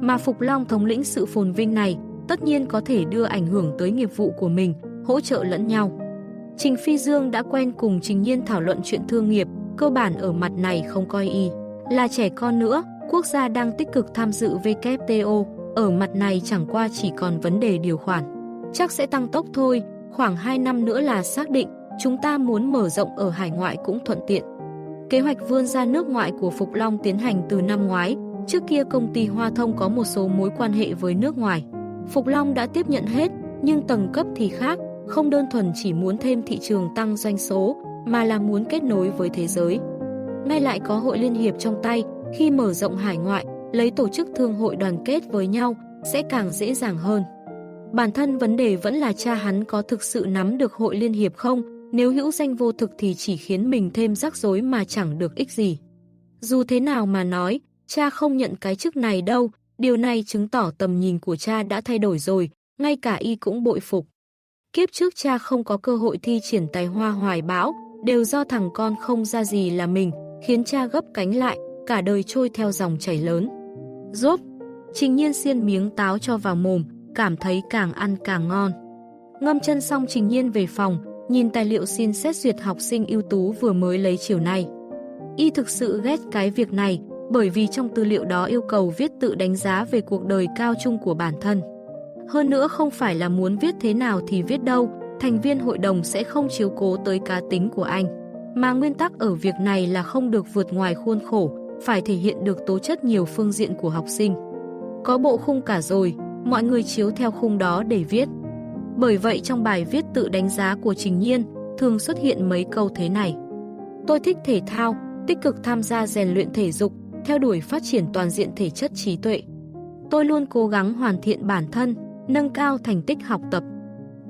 Mà Phục Long thống lĩnh sự phồn vinh này, tất nhiên có thể đưa ảnh hưởng tới nghiệp vụ của mình, hỗ trợ lẫn nhau. Trình Phi Dương đã quen cùng Trình Nhiên thảo luận chuyện thương nghiệp, cơ bản ở mặt này không coi y. Là trẻ con nữa, quốc gia đang tích cực tham dự WTO, ở mặt này chẳng qua chỉ còn vấn đề điều khoản. Chắc sẽ tăng tốc thôi, khoảng 2 năm nữa là xác định, chúng ta muốn mở rộng ở hải ngoại cũng thuận tiện. Kế hoạch vươn ra nước ngoại của Phục Long tiến hành từ năm ngoái, trước kia công ty Hoa Thông có một số mối quan hệ với nước ngoài. Phục Long đã tiếp nhận hết, nhưng tầng cấp thì khác, không đơn thuần chỉ muốn thêm thị trường tăng doanh số, mà là muốn kết nối với thế giới. May lại có hội liên hiệp trong tay, khi mở rộng hải ngoại, lấy tổ chức thương hội đoàn kết với nhau sẽ càng dễ dàng hơn. Bản thân vấn đề vẫn là cha hắn có thực sự nắm được hội liên hiệp không, nếu hữu danh vô thực thì chỉ khiến mình thêm rắc rối mà chẳng được ích gì. Dù thế nào mà nói, cha không nhận cái chức này đâu, điều này chứng tỏ tầm nhìn của cha đã thay đổi rồi, ngay cả y cũng bội phục. Kiếp trước cha không có cơ hội thi triển tài hoa hoài bão, đều do thằng con không ra gì là mình, khiến cha gấp cánh lại, cả đời trôi theo dòng chảy lớn. Rốt, trình nhiên xiên miếng táo cho vào mồm, cảm thấy càng ăn càng ngon. Ngâm chân xong trình nhiên về phòng, nhìn tài liệu xin xét duyệt học sinh ưu tú vừa mới lấy chiều nay. Y thực sự ghét cái việc này, bởi vì trong tư liệu đó yêu cầu viết tự đánh giá về cuộc đời cao chung của bản thân. Hơn nữa không phải là muốn viết thế nào thì viết đâu, thành viên hội đồng sẽ không chiếu cố tới cá tính của anh. Mà nguyên tắc ở việc này là không được vượt ngoài khuôn khổ, phải thể hiện được tố chất nhiều phương diện của học sinh. Có bộ khung cả rồi, mọi người chiếu theo khung đó để viết. Bởi vậy trong bài viết tự đánh giá của Trình Nhiên, thường xuất hiện mấy câu thế này. Tôi thích thể thao, tích cực tham gia rèn luyện thể dục, theo đuổi phát triển toàn diện thể chất trí tuệ. Tôi luôn cố gắng hoàn thiện bản thân, nâng cao thành tích học tập.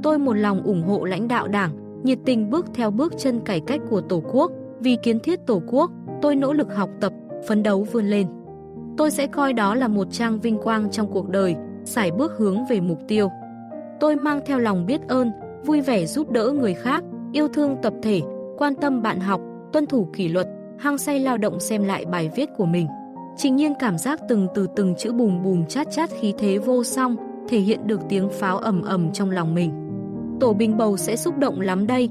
Tôi một lòng ủng hộ lãnh đạo đảng, nhiệt tình bước theo bước chân cải cách của Tổ quốc, vì kiến thiết Tổ quốc, tôi nỗ lực học tập, phấn đấu vươn lên. Tôi sẽ coi đó là một trang vinh quang trong cuộc đời, sải bước hướng về mục tiêu. Tôi mang theo lòng biết ơn, vui vẻ giúp đỡ người khác, yêu thương tập thể, quan tâm bạn học, tuân thủ kỷ luật, hăng say lao động xem lại bài viết của mình. Trình nhiên cảm giác từng từ từng chữ bùm bùm chát chát khí thế vô song, thể hiện được tiếng pháo ầm ầm trong lòng mình. Tổ bình bầu sẽ xúc động lắm đây.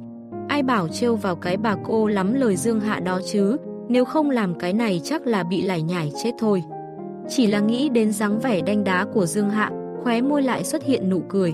Ai bảo trêu vào cái bà cô lắm lời dương hạ đó chứ, nếu không làm cái này chắc là bị lải nhải chết thôi. Chỉ là nghĩ đến dáng vẻ đanh đá của Dương Hạ, khóe môi lại xuất hiện nụ cười.